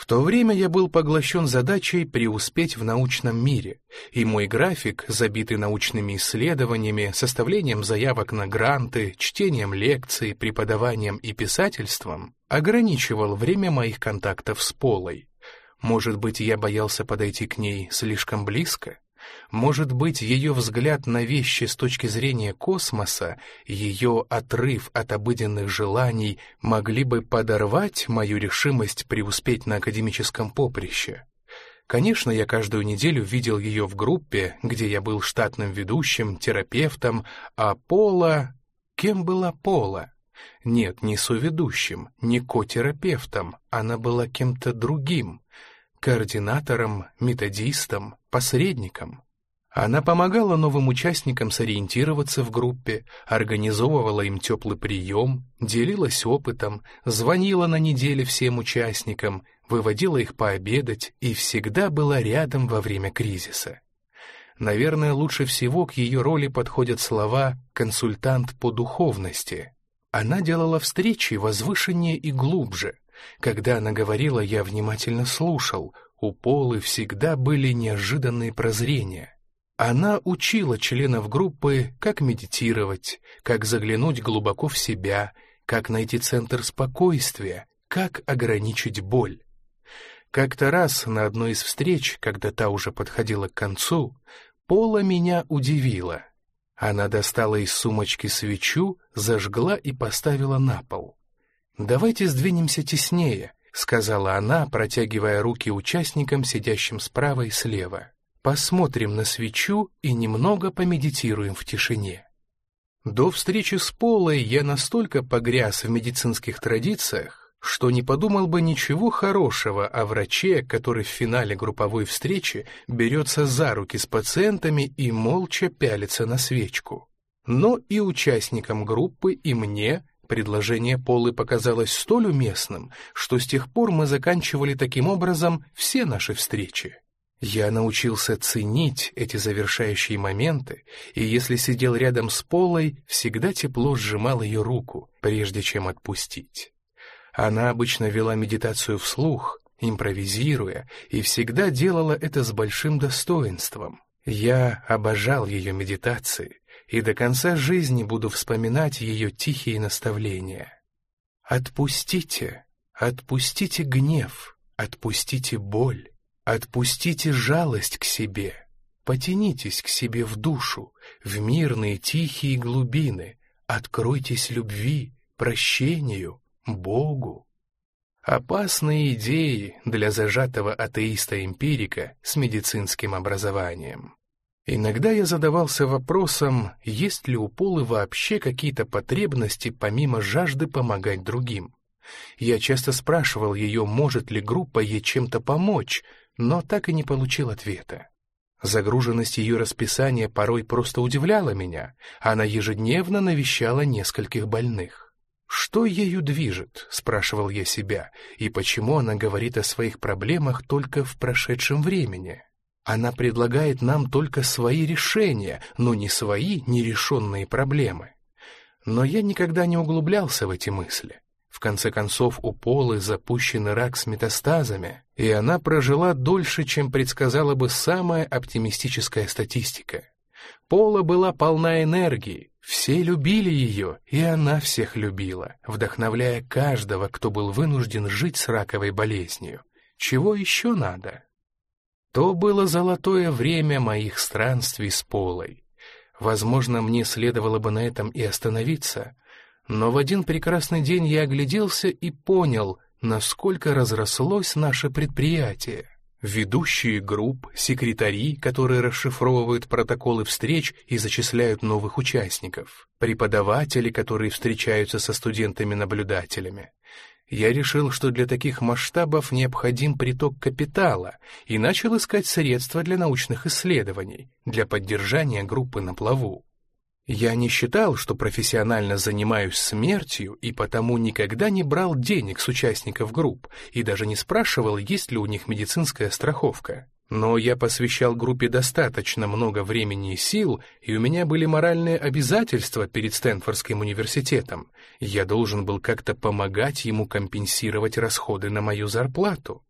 В то время я был поглощен задачей преуспеть в научном мире, и мой график, забитый научными исследованиями, составлением заявок на гранты, чтением лекций, преподаванием и писательством, ограничивал время моих контактов с Полой. Может быть, я боялся подойти к ней слишком близко? Может быть, ее взгляд на вещи с точки зрения космоса, ее отрыв от обыденных желаний могли бы подорвать мою решимость преуспеть на академическом поприще. Конечно, я каждую неделю видел ее в группе, где я был штатным ведущим, терапевтом, а Пола... Кем была Пола? Нет, не соведущим, не котерапевтом, она была кем-то другим — координатором, методистом, посредником. Она помогала новым участникам сориентироваться в группе, организовывала им теплый прием, делилась опытом, звонила на неделе всем участникам, выводила их пообедать и всегда была рядом во время кризиса. Наверное, лучше всего к ее роли подходят слова «консультант по духовности». Она делала встречи возвышеннее и глубже, когда она говорила, я внимательно слушал. У Полы всегда были неожиданные прозрения. Она учила членов группы, как медитировать, как заглянуть глубоко в себя, как найти центр спокойствия, как ограничить боль. Как-то раз на одной из встреч, когда та уже подходила к концу, Пола меня удивила. Она достала из сумочки свечу, зажгла и поставила на пол. «Давайте сдвинемся теснее», — сказала она, протягивая руки участникам, сидящим справа и слева. «Посмотрим на свечу и немного помедитируем в тишине». До встречи с Полой я настолько погряз в медицинских традициях, что не подумал бы ничего хорошего о враче, который в финале групповой встречи берется за руки с пациентами и молча пялится на свечку. Но и участникам группы, и мне Предложение Полы показалось столь уместным, что с тех пор мы заканчивали таким образом все наши встречи. Я научился ценить эти завершающие моменты, и если сидел рядом с Полой, всегда тепло сжимал ее руку, прежде чем отпустить. Она обычно вела медитацию вслух, импровизируя, и всегда делала это с большим достоинством. Я обожал ее медитации, и до конца жизни буду вспоминать ее тихие наставления. Отпустите, отпустите гнев, отпустите боль, отпустите жалость к себе, потянитесь к себе в душу, в мирные тихие глубины, откройтесь любви, прощению, Богу. Опасные идеи для зажатого атеиста-эмпирика с медицинским образованием. Иногда я задавался вопросом, есть ли у Полы вообще какие-то потребности помимо жажды помогать другим. Я часто спрашивал ее, может ли группа ей чем-то помочь, но так и не получил ответа. Загруженность ее расписания порой просто удивляла меня. Она ежедневно навещала нескольких больных. «Что ею движет?» — спрашивал я себя, и почему она говорит о своих проблемах только в прошедшем времени? Она предлагает нам только свои решения, но не свои нерешенные проблемы. Но я никогда не углублялся в эти мысли. В конце концов, у Полы запущен рак с метастазами, и она прожила дольше, чем предсказала бы самая оптимистическая статистика. Пола была полна энергии, все любили ее, и она всех любила, вдохновляя каждого, кто был вынужден жить с раковой болезнью. Чего еще надо? То было золотое время моих странствий с Полой. Возможно, мне следовало бы на этом и остановиться, но в один прекрасный день я огляделся и понял, насколько разрослось наше предприятие. Ведущие групп, секретари, которые расшифровывают протоколы встреч и зачисляют новых участников, преподаватели, которые встречаются со студентами-наблюдателями. Я решил, что для таких масштабов необходим приток капитала и начал искать средства для научных исследований, для поддержания группы на плаву. Я не считал, что профессионально занимаюсь смертью и потому никогда не брал денег с участников групп и даже не спрашивал, есть ли у них медицинская страховка. Но я посвящал группе достаточно много времени и сил, и у меня были моральные обязательства перед Стэнфордским университетом. Я должен был как-то помогать ему компенсировать расходы на мою зарплату.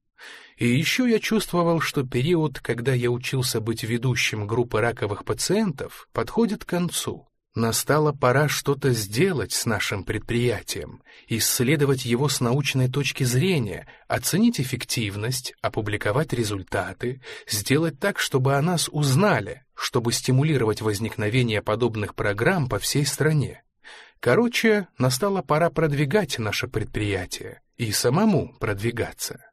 И еще я чувствовал, что период, когда я учился быть ведущим группы раковых пациентов, подходит к концу. Настала пора что-то сделать с нашим предприятием, исследовать его с научной точки зрения, оценить эффективность, опубликовать результаты, сделать так, чтобы о нас узнали, чтобы стимулировать возникновение подобных программ по всей стране. Короче, настала пора продвигать наше предприятие и самому продвигаться.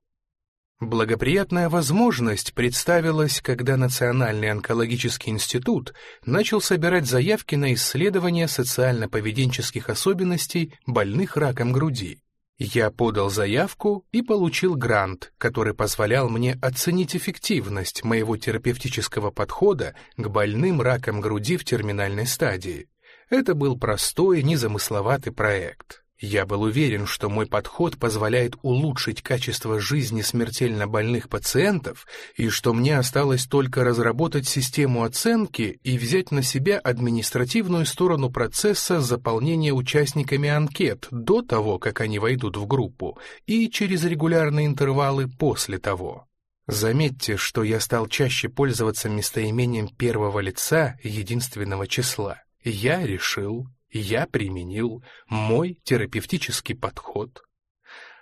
Благоприятная возможность представилась, когда Национальный онкологический институт начал собирать заявки на исследование социально-поведенческих особенностей больных раком груди. Я подал заявку и получил грант, который позволял мне оценить эффективность моего терапевтического подхода к больным раком груди в терминальной стадии. Это был простой, незамысловатый проект. Я был уверен, что мой подход позволяет улучшить качество жизни смертельно больных пациентов и что мне осталось только разработать систему оценки и взять на себя административную сторону процесса заполнения участниками анкет до того, как они войдут в группу, и через регулярные интервалы после того. Заметьте, что я стал чаще пользоваться местоимением первого лица единственного числа. Я решил, я применил мой терапевтический подход.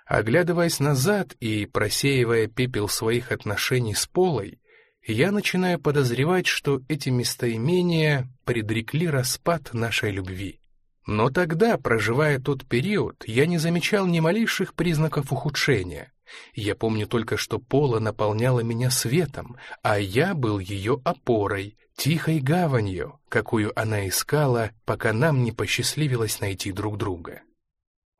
Оглядываясь назад и просеивая пепел своих отношений с Полой, я начинаю подозревать, что эти местоимения предрекли распад нашей любви. Но тогда, проживая тот период, я не замечал ни малейших признаков ухудшения. Я помню только, что Пола наполняла меня светом, а я был ее опорой, тихой гаванью, какую она искала, пока нам не посчастливилось найти друг друга.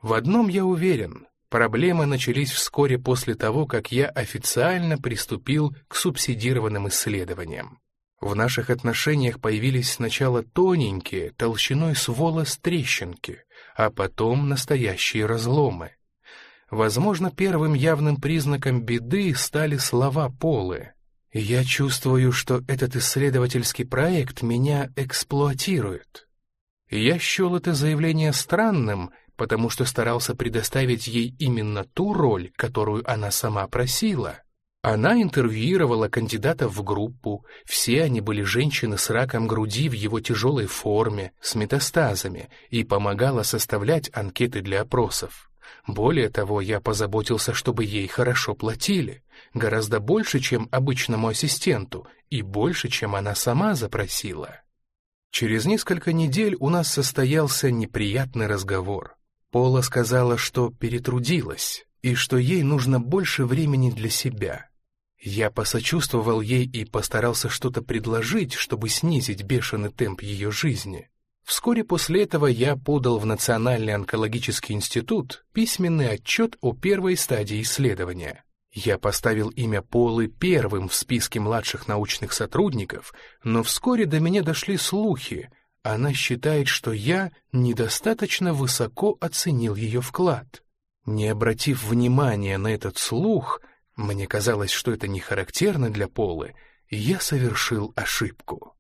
В одном я уверен, проблемы начались вскоре после того, как я официально приступил к субсидированным исследованиям. В наших отношениях появились сначала тоненькие, толщиной с волос трещинки, а потом настоящие разломы. Возможно, первым явным признаком беды стали слова Полы. «Я чувствую, что этот исследовательский проект меня эксплуатирует». Я счел это заявление странным, потому что старался предоставить ей именно ту роль, которую она сама просила. Она интервьюировала кандидатов в группу, все они были женщины с раком груди в его тяжелой форме, с метастазами, и помогала составлять анкеты для опросов. Более того, я позаботился, чтобы ей хорошо платили, гораздо больше, чем обычному ассистенту, и больше, чем она сама запросила. Через несколько недель у нас состоялся неприятный разговор. Пола сказала, что перетрудилась, и что ей нужно больше времени для себя. Я посочувствовал ей и постарался что-то предложить, чтобы снизить бешеный темп ее жизни. Вскоре после этого я подал в Национальный онкологический институт письменный отчет о первой стадии исследования. Я поставил имя Полы первым в списке младших научных сотрудников, но вскоре до меня дошли слухи. Она считает, что я недостаточно высоко оценил ее вклад. Не обратив внимания на этот слух, мне казалось, что это не характерно для Полы, я совершил ошибку.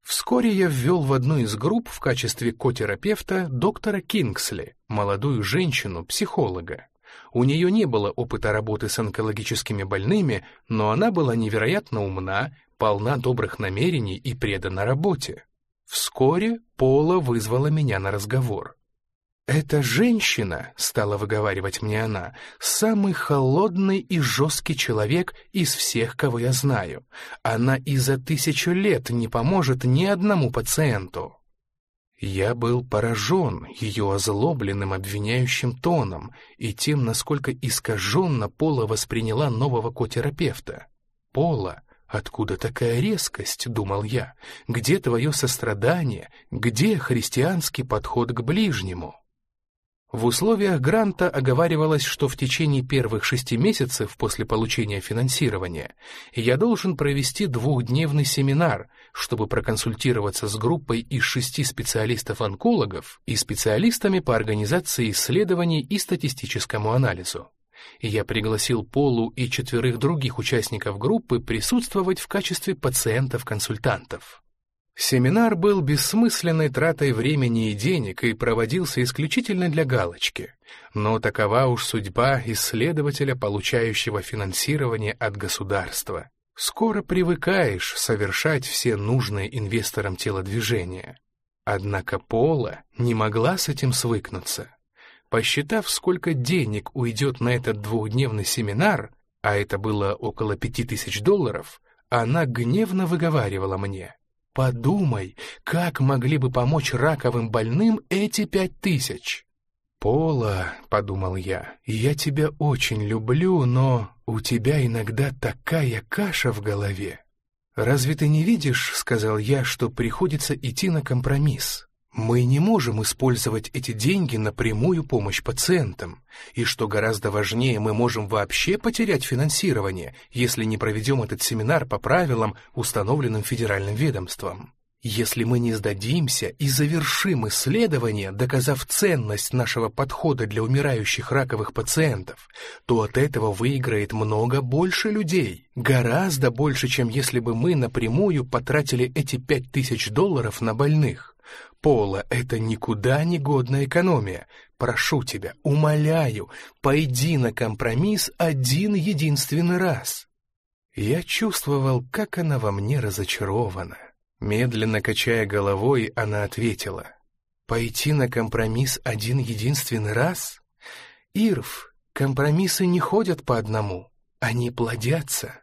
Вскоре я ввел в одну из групп в качестве котерапевта доктора Кингсли, молодую женщину, психолога. У нее не было опыта работы с онкологическими больными, но она была невероятно умна, полна добрых намерений и предана работе. Вскоре Пола вызвала меня на разговор. «Эта женщина, — стала выговаривать мне она, — самый холодный и жесткий человек из всех, кого я знаю. Она и за тысячу лет не поможет ни одному пациенту». Я был поражен ее озлобленным обвиняющим тоном и тем, насколько искаженно Пола восприняла нового котерапевта. Пола, откуда такая резкость, думал я, где твое сострадание, где христианский подход к ближнему? В условиях гранта оговаривалось, что в течение первых шести месяцев после получения финансирования я должен провести двухдневный семинар, чтобы проконсультироваться с группой из шести специалистов-онкологов и специалистами по организации исследований и статистическому анализу. Я пригласил Полу и четверых других участников группы присутствовать в качестве пациентов-консультантов. Семинар был бессмысленной тратой времени и денег и проводился исключительно для галочки. Но такова уж судьба исследователя, получающего финансирование от государства. Скоро привыкаешь совершать все нужные инвесторам телодвижения. Однако Пола не могла с этим свыкнуться. Посчитав, сколько денег уйдет на этот двухдневный семинар, а это было около пяти тысяч долларов, она гневно выговаривала мне — Подумай, как могли бы помочь раковым больным эти пять тысяч? «Пола», — подумал я, — «я тебя очень люблю, но у тебя иногда такая каша в голове». «Разве ты не видишь, — сказал я, — что приходится идти на компромисс? Мы не можем использовать эти деньги на прямую помощь пациентам, и что гораздо важнее, мы можем вообще потерять финансирование, если не проведем этот семинар по правилам, установленным федеральным ведомством. Если мы не сдадимся и завершим исследование, доказав ценность нашего подхода для умирающих раковых пациентов, то от этого выиграет много больше людей, гораздо больше, чем если бы мы напрямую потратили эти пять тысяч долларов на больных. Пола, это никуда не годная экономия. Прошу тебя, умоляю, пойди на компромисс один единственный раз. Я чувствовал, как она во мне разочарована. Медленно качая головой, она ответила. «Пойти на компромисс один единственный раз? Ирв, компромиссы не ходят по одному, они плодятся».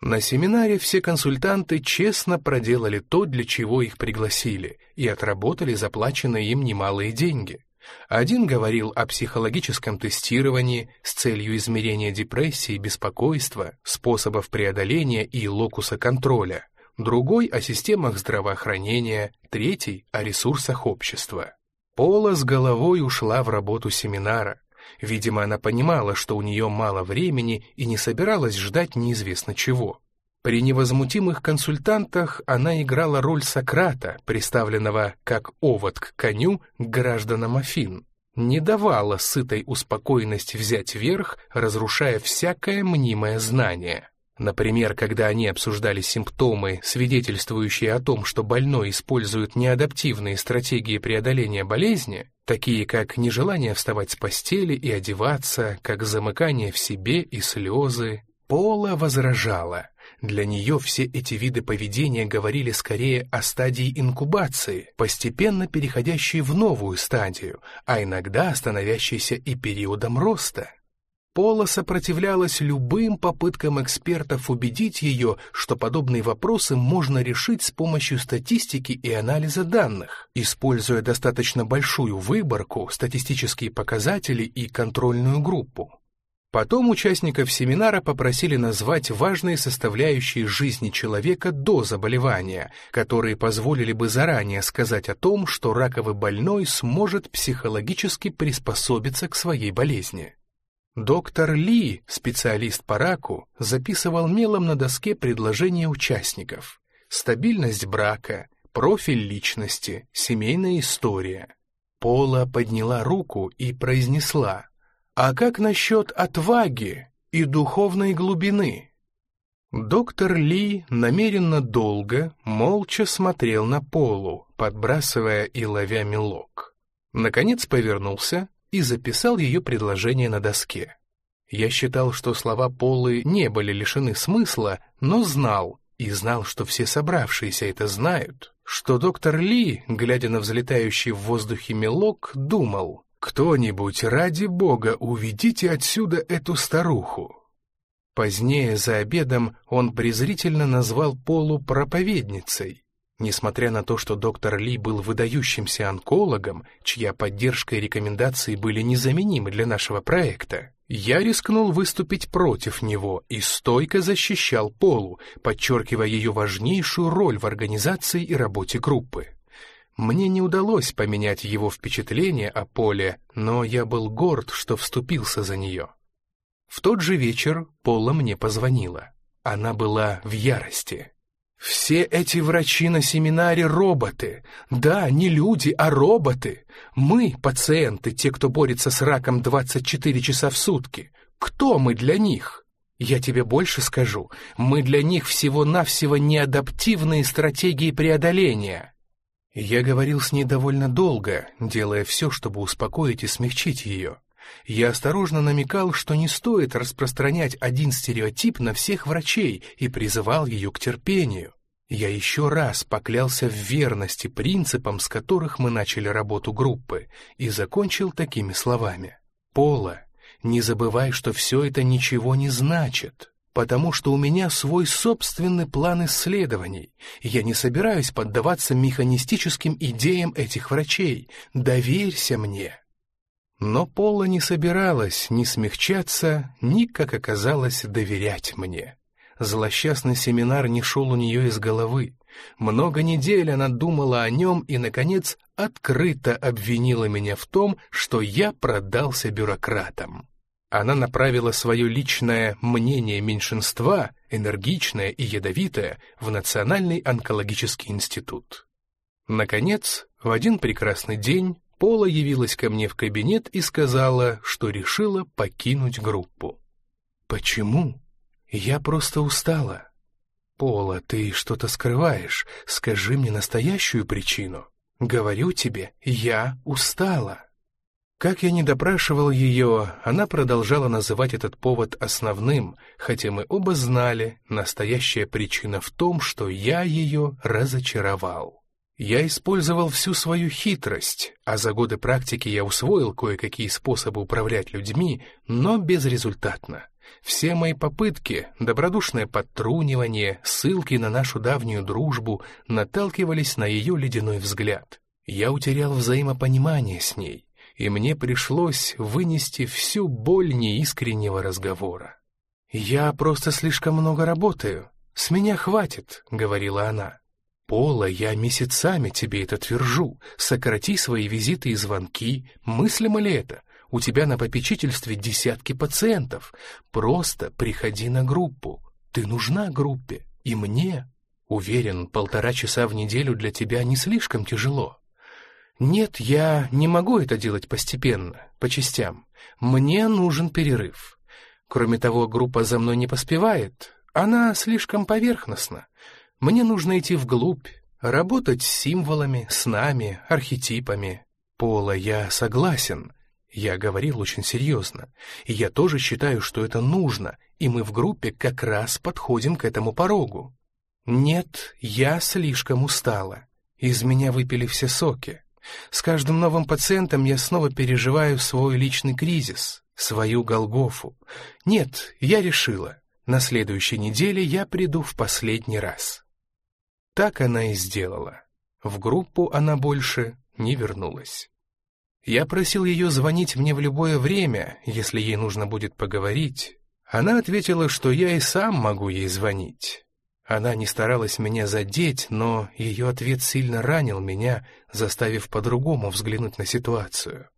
На семинаре все консультанты честно проделали то, для чего их пригласили, и отработали заплаченные им немалые деньги. Один говорил о психологическом тестировании с целью измерения депрессии, беспокойства, способов преодоления и локуса контроля, другой о системах здравоохранения, третий о ресурсах общества. Пола с головой ушла в работу семинара, Видимо, она понимала, что у нее мало времени и не собиралась ждать неизвестно чего. При невозмутимых консультантах она играла роль Сократа, представленного как овод к коню к гражданам Афин. Не давала сытой успокоенности взять верх, разрушая всякое мнимое знание. Например, когда они обсуждали симптомы, свидетельствующие о том, что больной использует неадаптивные стратегии преодоления болезни, такие как нежелание вставать с постели и одеваться, как замыкание в себе и слезы, Пола возражала. Для нее все эти виды поведения говорили скорее о стадии инкубации, постепенно переходящей в новую стадию, а иногда становящейся и периодом роста. Пола сопротивлялась любым попыткам экспертов убедить ее, что подобные вопросы можно решить с помощью статистики и анализа данных, используя достаточно большую выборку, статистические показатели и контрольную группу. Потом участников семинара попросили назвать важные составляющие жизни человека до заболевания, которые позволили бы заранее сказать о том, что раковый больной сможет психологически приспособиться к своей болезни. Доктор Ли, специалист по раку, записывал мелом на доске предложения участников. Стабильность брака, профиль личности, семейная история. Пола подняла руку и произнесла «А как насчет отваги и духовной глубины?» Доктор Ли намеренно долго, молча смотрел на Полу, подбрасывая и ловя мелок. Наконец повернулся, и записал ее предложение на доске. Я считал, что слова Полы не были лишены смысла, но знал, и знал, что все собравшиеся это знают, что доктор Ли, глядя на взлетающий в воздухе мелок, думал, «Кто-нибудь, ради бога, уведите отсюда эту старуху». Позднее, за обедом, он презрительно назвал Полу проповедницей. Несмотря на то, что доктор Ли был выдающимся онкологом, чья поддержка и рекомендации были незаменимы для нашего проекта, я рискнул выступить против него и стойко защищал Полу, подчеркивая ее важнейшую роль в организации и работе группы. Мне не удалось поменять его впечатление о Поле, но я был горд, что вступился за нее. В тот же вечер Пола мне позвонила. Она была в ярости. Все эти врачи на семинаре — роботы. Да, не люди, а роботы. Мы — пациенты, те, кто борется с раком 24 часа в сутки. Кто мы для них? Я тебе больше скажу. Мы для них всего-навсего неадаптивные стратегии преодоления. Я говорил с ней довольно долго, делая все, чтобы успокоить и смягчить ее. Я осторожно намекал, что не стоит распространять один стереотип на всех врачей и призывал ее к терпению. Я еще раз поклялся в верности принципам, с которых мы начали работу группы, и закончил такими словами. «Пола, не забывай, что все это ничего не значит, потому что у меня свой собственный план исследований, я не собираюсь поддаваться механистическим идеям этих врачей. Доверься мне». Но Пола не собиралась ни смягчаться, ни, как оказалось, доверять мне. Злосчастный семинар не шел у нее из головы. Много недель она думала о нем и, наконец, открыто обвинила меня в том, что я продался бюрократам. Она направила свое личное мнение меньшинства, энергичное и ядовитое, в Национальный онкологический институт. Наконец, в один прекрасный день Пола явилась ко мне в кабинет и сказала, что решила покинуть группу. «Почему?» «Я просто устала». «Пола, ты что-то скрываешь. Скажи мне настоящую причину. Говорю тебе, я устала». Как я не допрашивал ее, она продолжала называть этот повод основным, хотя мы оба знали, настоящая причина в том, что я ее разочаровал. Я использовал всю свою хитрость, а за годы практики я усвоил кое-какие способы управлять людьми, но безрезультатно. Все мои попытки, добродушное подтрунивание, ссылки на нашу давнюю дружбу наталкивались на ее ледяной взгляд. Я утерял взаимопонимание с ней, и мне пришлось вынести всю боль неискреннего разговора. «Я просто слишком много работаю. С меня хватит», — говорила она. Пола, я месяцами тебе это твержу. Сократи свои визиты и звонки. Мыслимо ли это? У тебя на попечительстве десятки пациентов. Просто приходи на группу. Ты нужна группе. И мне. Уверен, полтора часа в неделю для тебя не слишком тяжело. Нет, я не могу это делать постепенно, по частям. Мне нужен перерыв. Кроме того, группа за мной не поспевает. Она слишком поверхностна. Мне нужно идти вглубь, работать с символами, с нами, архетипами. Пола, я согласен. Я говорил очень серьезно. И я тоже считаю, что это нужно, и мы в группе как раз подходим к этому порогу. Нет, я слишком устала. Из меня выпили все соки. С каждым новым пациентом я снова переживаю свой личный кризис, свою Голгофу. Нет, я решила. На следующей неделе я приду в последний раз. Так она и сделала. В группу она больше не вернулась. Я просил ее звонить мне в любое время, если ей нужно будет поговорить. Она ответила, что я и сам могу ей звонить. Она не старалась меня задеть, но ее ответ сильно ранил меня, заставив по-другому взглянуть на ситуацию.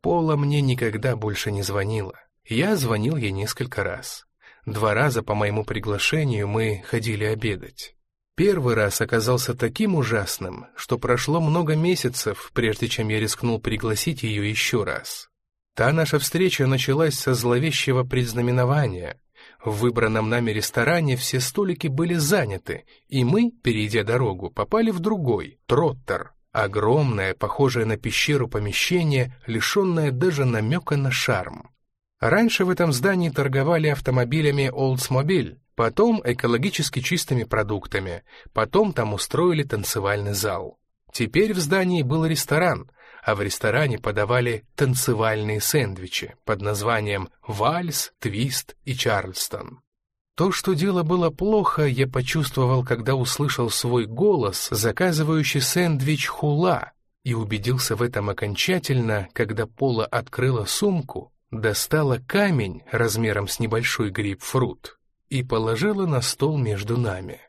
Пола мне никогда больше не звонила. Я звонил ей несколько раз. Два раза по моему приглашению мы ходили обедать. Первый раз оказался таким ужасным, что прошло много месяцев, прежде чем я рискнул пригласить ее еще раз. Та наша встреча началась со зловещего предзнаменования. В выбранном нами ресторане все столики были заняты, и мы, перейдя дорогу, попали в другой, Троттер. Огромное, похожее на пещеру помещение, лишенное даже намека на шарм. Раньше в этом здании торговали автомобилями Oldsmobile, потом экологически чистыми продуктами, потом там устроили танцевальный зал. Теперь в здании был ресторан, а в ресторане подавали танцевальные сэндвичи под названием «Вальс», «Твист» и «Чарльстон». То, что дело было плохо, я почувствовал, когда услышал свой голос, заказывающий сэндвич «Хула», и убедился в этом окончательно, когда Пола открыла сумку, достала камень размером с небольшой грейпфрут и положила на стол между нами.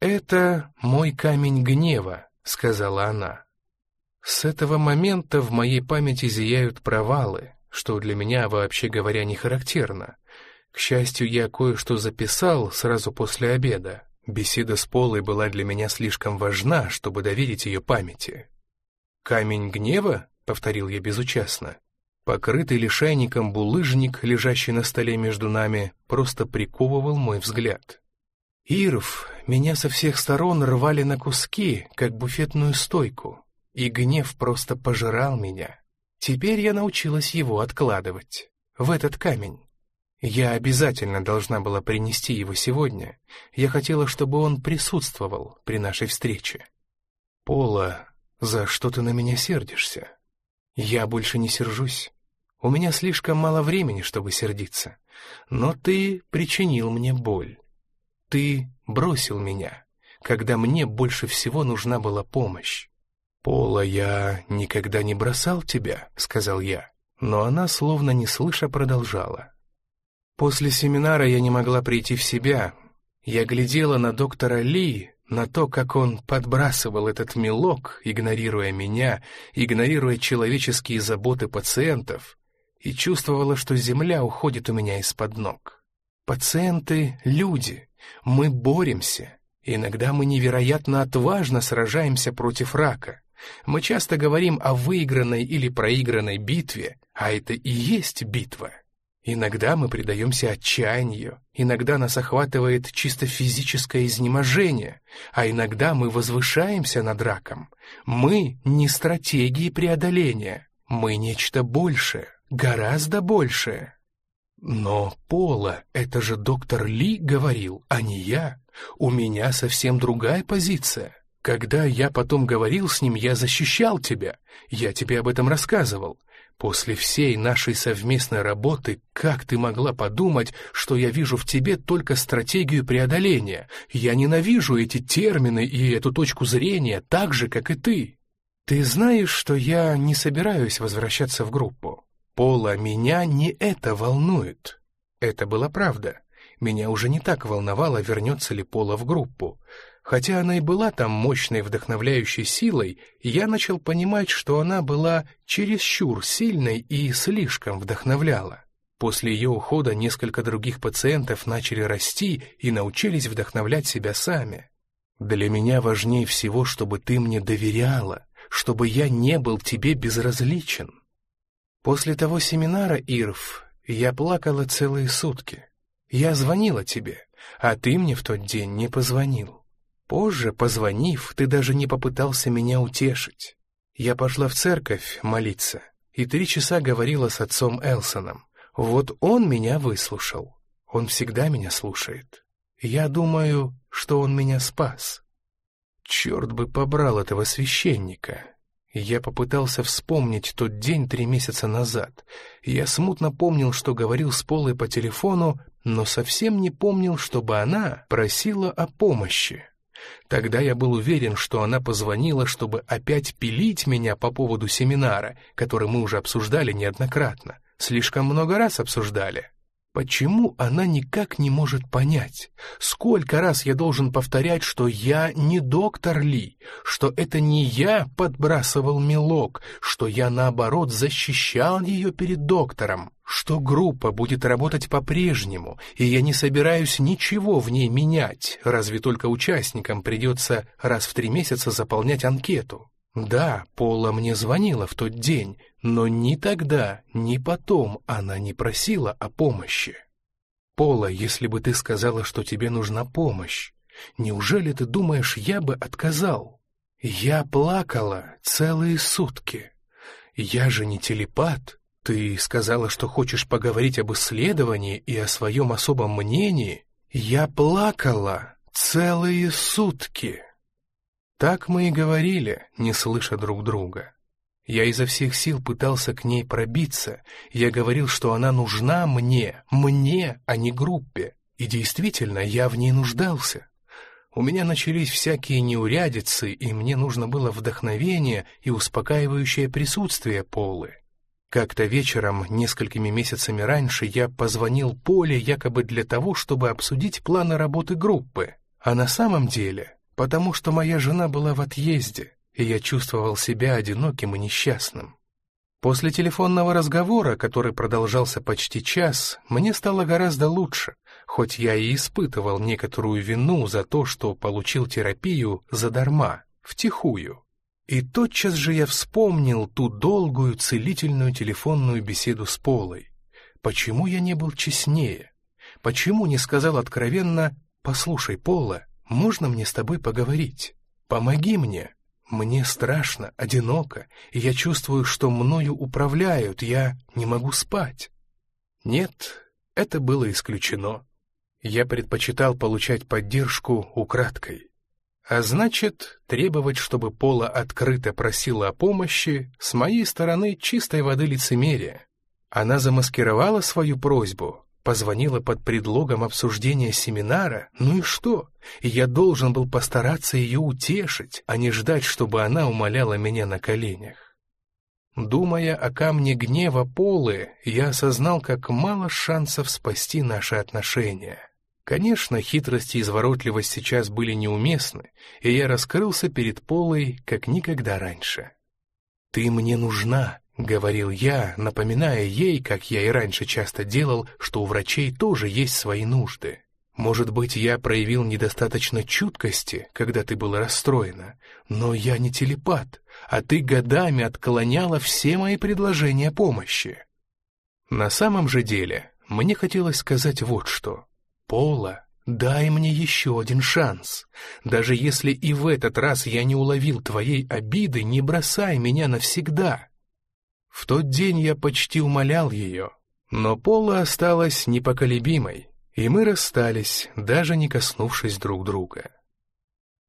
«Это мой камень гнева», — сказала она. С этого момента в моей памяти зияют провалы, что для меня, вообще говоря, не характерно. К счастью, я кое-что записал сразу после обеда. Беседа с Полой была для меня слишком важна, чтобы доверить ее памяти. «Камень гнева?» — повторил я безучастно. Покрытый лишайником булыжник, лежащий на столе между нами, просто приковывал мой взгляд. Ирв, меня со всех сторон рвали на куски, как буфетную стойку, и гнев просто пожирал меня. Теперь я научилась его откладывать, в этот камень. Я обязательно должна была принести его сегодня. Я хотела, чтобы он присутствовал при нашей встрече. Пола, за что ты на меня сердишься? Я больше не сержусь. У меня слишком мало времени, чтобы сердиться. Но ты причинил мне боль. Ты бросил меня, когда мне больше всего нужна была помощь. «Пола, я никогда не бросал тебя», — сказал я. Но она, словно не слыша, продолжала. После семинара я не могла прийти в себя. Я глядела на доктора Ли, на то, как он подбрасывал этот мелок, игнорируя меня, игнорируя человеческие заботы пациентов, и чувствовала, что земля уходит у меня из-под ног. Пациенты — люди, мы боремся. Иногда мы невероятно отважно сражаемся против рака. Мы часто говорим о выигранной или проигранной битве, а это и есть битва. Иногда мы предаемся отчаянию, иногда нас охватывает чисто физическое изнеможение, а иногда мы возвышаемся над раком. Мы не стратегии преодоления, мы нечто большее, гораздо большее. Но Пола, это же доктор Ли говорил, а не я. У меня совсем другая позиция. Когда я потом говорил с ним, я защищал тебя, я тебе об этом рассказывал. После всей нашей совместной работы, как ты могла подумать, что я вижу в тебе только стратегию преодоления? Я ненавижу эти термины и эту точку зрения так же, как и ты. Ты знаешь, что я не собираюсь возвращаться в группу. Пола, меня не это волнует. Это была правда. Меня уже не так волновало, вернется ли Пола в группу. Хотя она и была там мощной вдохновляющей силой, я начал понимать, что она была чересчур сильной и слишком вдохновляла. После ее ухода несколько других пациентов начали расти и научились вдохновлять себя сами. Для меня важнее всего, чтобы ты мне доверяла, чтобы я не был тебе безразличен. После того семинара, Ирв, я плакала целые сутки. Я звонила тебе, а ты мне в тот день не позвонил. Позже, позвонив, ты даже не попытался меня утешить. Я пошла в церковь молиться и три часа говорила с отцом Элсоном. Вот он меня выслушал. Он всегда меня слушает. Я думаю, что он меня спас. Черт бы побрал этого священника. Я попытался вспомнить тот день три месяца назад. Я смутно помнил, что говорил с Полой по телефону, но совсем не помнил, чтобы она просила о помощи. Тогда я был уверен, что она позвонила, чтобы опять пилить меня по поводу семинара, который мы уже обсуждали неоднократно. Слишком много раз обсуждали. Почему она никак не может понять? Сколько раз я должен повторять, что я не доктор Ли, что это не я подбрасывал мелок, что я, наоборот, защищал ее перед доктором, что группа будет работать по-прежнему, и я не собираюсь ничего в ней менять, разве только участникам придется раз в три месяца заполнять анкету. Да, Пола мне звонила в тот день, но ни тогда, ни потом она не просила о помощи. Пола, если бы ты сказала, что тебе нужна помощь, неужели ты думаешь, я бы отказал? Я плакала целые сутки. Я же не телепат. Ты сказала, что хочешь поговорить об исследовании и о своем особом мнении. Я плакала целые сутки. Так мы и говорили, не слыша друг друга. Я изо всех сил пытался к ней пробиться. Я говорил, что она нужна мне, мне, а не группе. И действительно, я в ней нуждался. У меня начались всякие неурядицы, и мне нужно было вдохновение и успокаивающее присутствие Полы. Как-то вечером, несколькими месяцами раньше, я позвонил Поле якобы для того, чтобы обсудить планы работы группы. А на самом деле, потому что моя жена была в отъезде, и я чувствовал себя одиноким и несчастным. После телефонного разговора, который продолжался почти час, мне стало гораздо лучше, хоть я и испытывал некоторую вину за то, что получил терапию задарма, втихую. И тотчас же я вспомнил ту долгую целительную телефонную беседу с Полой. Почему я не был честнее? Почему не сказал откровенно «Послушай, Пола, можно мне с тобой поговорить? Помоги мне. Мне страшно, одиноко, и я чувствую, что мною управляют, я не могу спать». Нет, это было исключено. Я предпочитал получать поддержку украдкой. А значит, требовать, чтобы Пола открыто просила о помощи, с моей стороны чистой воды лицемерие. Она замаскировала свою просьбу, позвонила под предлогом обсуждения семинара, ну и что? Я должен был постараться ее утешить, а не ждать, чтобы она умоляла меня на коленях. Думая о камне гнева Полы, я осознал, как мало шансов спасти наши отношения. Конечно, хитрость и изворотливость сейчас были неуместны, и я раскрылся перед Полой, как никогда раньше. «Ты мне нужна», — говорил я, напоминая ей, как я и раньше часто делал, что у врачей тоже есть свои нужды. Может быть, я проявил недостаточно чуткости, когда ты была расстроена, но я не телепат, а ты годами отклоняла все мои предложения помощи. На самом же деле, мне хотелось сказать вот что. Пола, дай мне еще один шанс. Даже если и в этот раз я не уловил твоей обиды, не бросай меня навсегда. В тот день я почти умолял ее, но Пола осталась непоколебимой, и мы расстались, даже не коснувшись друг друга.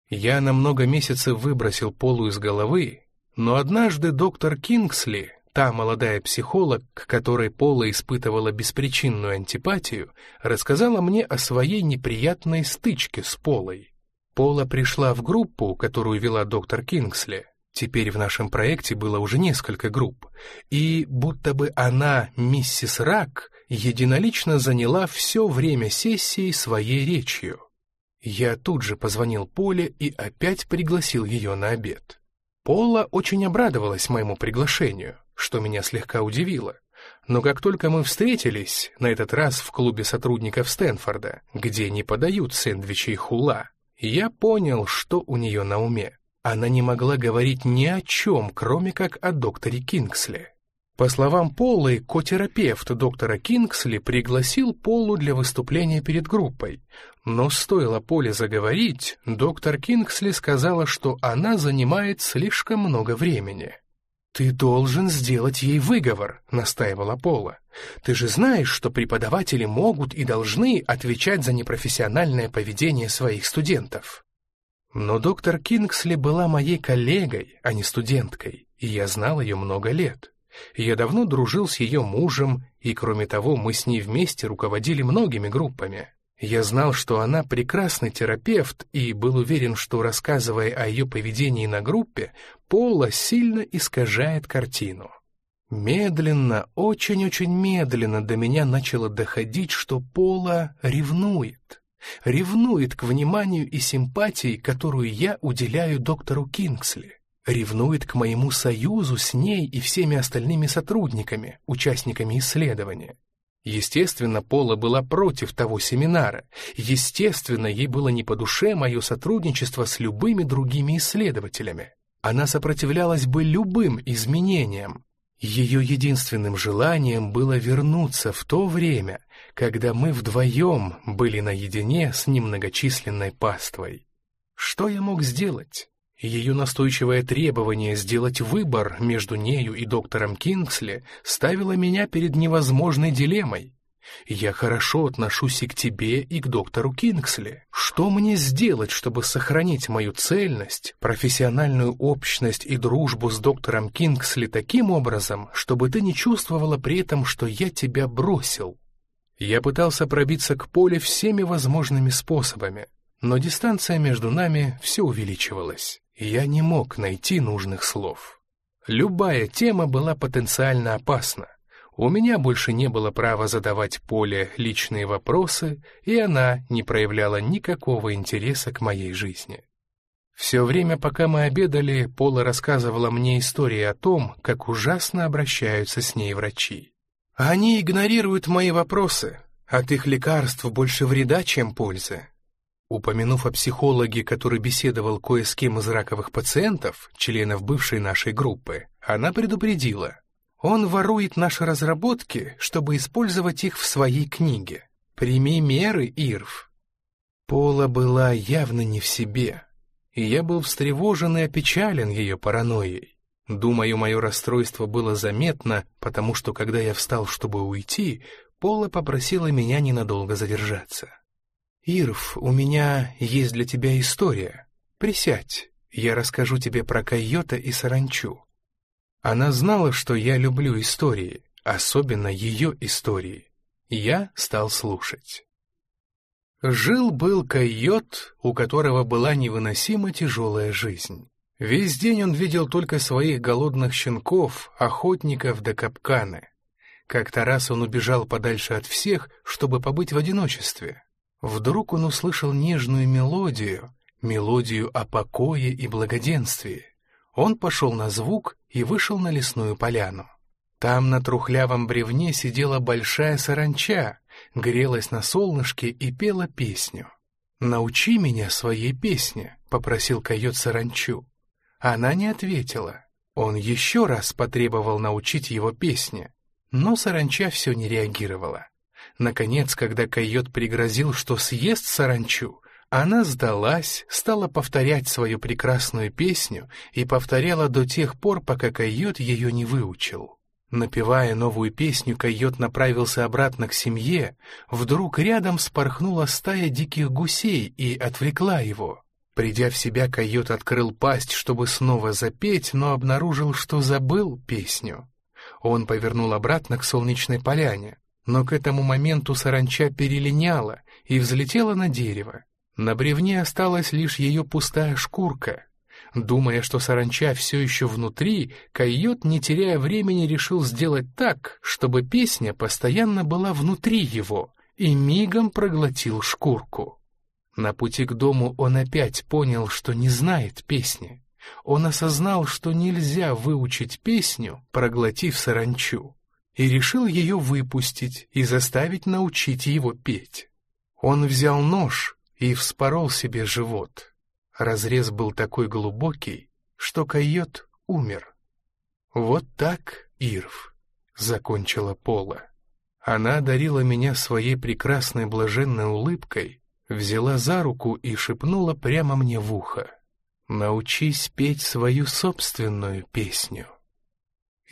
Я на много месяцев выбросил Полу из головы, но однажды доктор Кингсли Та молодая психолог, к которой Пола испытывала беспричинную антипатию, рассказала мне о своей неприятной стычке с Полой. Пола пришла в группу, которую вела доктор Кингсли. Теперь в нашем проекте было уже несколько групп. И будто бы она, миссис Рак, единолично заняла все время сессии своей речью. Я тут же позвонил Поле и опять пригласил ее на обед. Пола очень обрадовалась моему приглашению что меня слегка удивило. Но как только мы встретились, на этот раз в клубе сотрудников Стэнфорда, где не подают сэндвичи и хула, я понял, что у нее на уме. Она не могла говорить ни о чем, кроме как о докторе Кингсли. По словам Полы, котерапевт доктора Кингсли пригласил Полу для выступления перед группой. Но стоило Поле заговорить, доктор Кингсли сказала, что она занимает слишком много времени. «Ты должен сделать ей выговор», — настаивала Пола. «Ты же знаешь, что преподаватели могут и должны отвечать за непрофессиональное поведение своих студентов». Но доктор Кингсли была моей коллегой, а не студенткой, и я знал ее много лет. Я давно дружил с ее мужем, и, кроме того, мы с ней вместе руководили многими группами. Я знал, что она прекрасный терапевт и был уверен, что, рассказывая о ее поведении на группе, Пола сильно искажает картину. Медленно, очень-очень медленно до меня начало доходить, что Пола ревнует. Ревнует к вниманию и симпатии, которую я уделяю доктору Кингсли. Ревнует к моему союзу с ней и всеми остальными сотрудниками, участниками исследования. Естественно, Пола была против того семинара. Естественно, ей было не по душе мое сотрудничество с любыми другими исследователями. Она сопротивлялась бы любым изменениям. Ее единственным желанием было вернуться в то время, когда мы вдвоем были наедине с немногочисленной паствой. Что я мог сделать? Ее настойчивое требование сделать выбор между нею и доктором Кингсли ставило меня перед невозможной дилеммой. Я хорошо отношусь и к тебе, и к доктору Кингсли. Что мне сделать, чтобы сохранить мою цельность, профессиональную общность и дружбу с доктором Кингсли таким образом, чтобы ты не чувствовала при этом, что я тебя бросил? Я пытался пробиться к поле всеми возможными способами, но дистанция между нами все увеличивалась, и я не мог найти нужных слов. Любая тема была потенциально опасна, у меня больше не было права задавать Поле личные вопросы, и она не проявляла никакого интереса к моей жизни. Все время, пока мы обедали, Пола рассказывала мне истории о том, как ужасно обращаются с ней врачи. Они игнорируют мои вопросы. От их лекарств больше вреда, чем пользы. Упомянув о психологе, который беседовал кое с кем из раковых пациентов, членов бывшей нашей группы, она предупредила, он ворует наши разработки, чтобы использовать их в своей книге. Прими меры, Ирв. Пола была явно не в себе, и я был встревожен и опечален ее паранойей. Думаю, мое расстройство было заметно, потому что, когда я встал, чтобы уйти, Пола попросила меня ненадолго задержаться. «Ирв, у меня есть для тебя история. Присядь, я расскажу тебе про койота и саранчу. Она знала, что я люблю истории, особенно ее истории. Я стал слушать. Жил-был койот, у которого была невыносимо тяжелая жизнь. Весь день он видел только своих голодных щенков, охотников да капканы. Как-то раз он убежал подальше от всех, чтобы побыть в одиночестве. Вдруг он услышал нежную мелодию, мелодию о покое и благоденствии. Он пошел на звук и вышел на лесную поляну. Там на трухлявом бревне сидела большая саранча, грелась на солнышке и пела песню. «Научи меня своей песне», — попросил койот саранчу. Она не ответила. Он еще раз потребовал научить его песне, но саранча все не реагировала. Наконец, когда койот пригрозил, что съест саранчу, она сдалась, стала повторять свою прекрасную песню и повторяла до тех пор, пока койот ее не выучил. Напевая новую песню, койот направился обратно к семье. Вдруг рядом спорхнула стая диких гусей и отвлекла его. Придя в себя, койот открыл пасть, чтобы снова запеть, но обнаружил, что забыл песню. Он повернул обратно к солнечной поляне, но к этому моменту саранча перелиняла и взлетела на дерево. На бревне осталась лишь ее пустая шкурка. Думая, что саранча все еще внутри, койот, не теряя времени, решил сделать так, чтобы песня постоянно была внутри его, и мигом проглотил шкурку. На пути к дому он опять понял, что не знает песни. Он осознал, что нельзя выучить песню, проглотив саранчу, и решил ее выпустить и заставить научить его петь. Он взял нож и вспорол себе живот. Разрез был такой глубокий, что койот умер. Вот так, Ирв, закончила Пола. Она одарила меня своей прекрасной блаженной улыбкой, взяла за руку и шепнула прямо мне в ухо. «Научись петь свою собственную песню».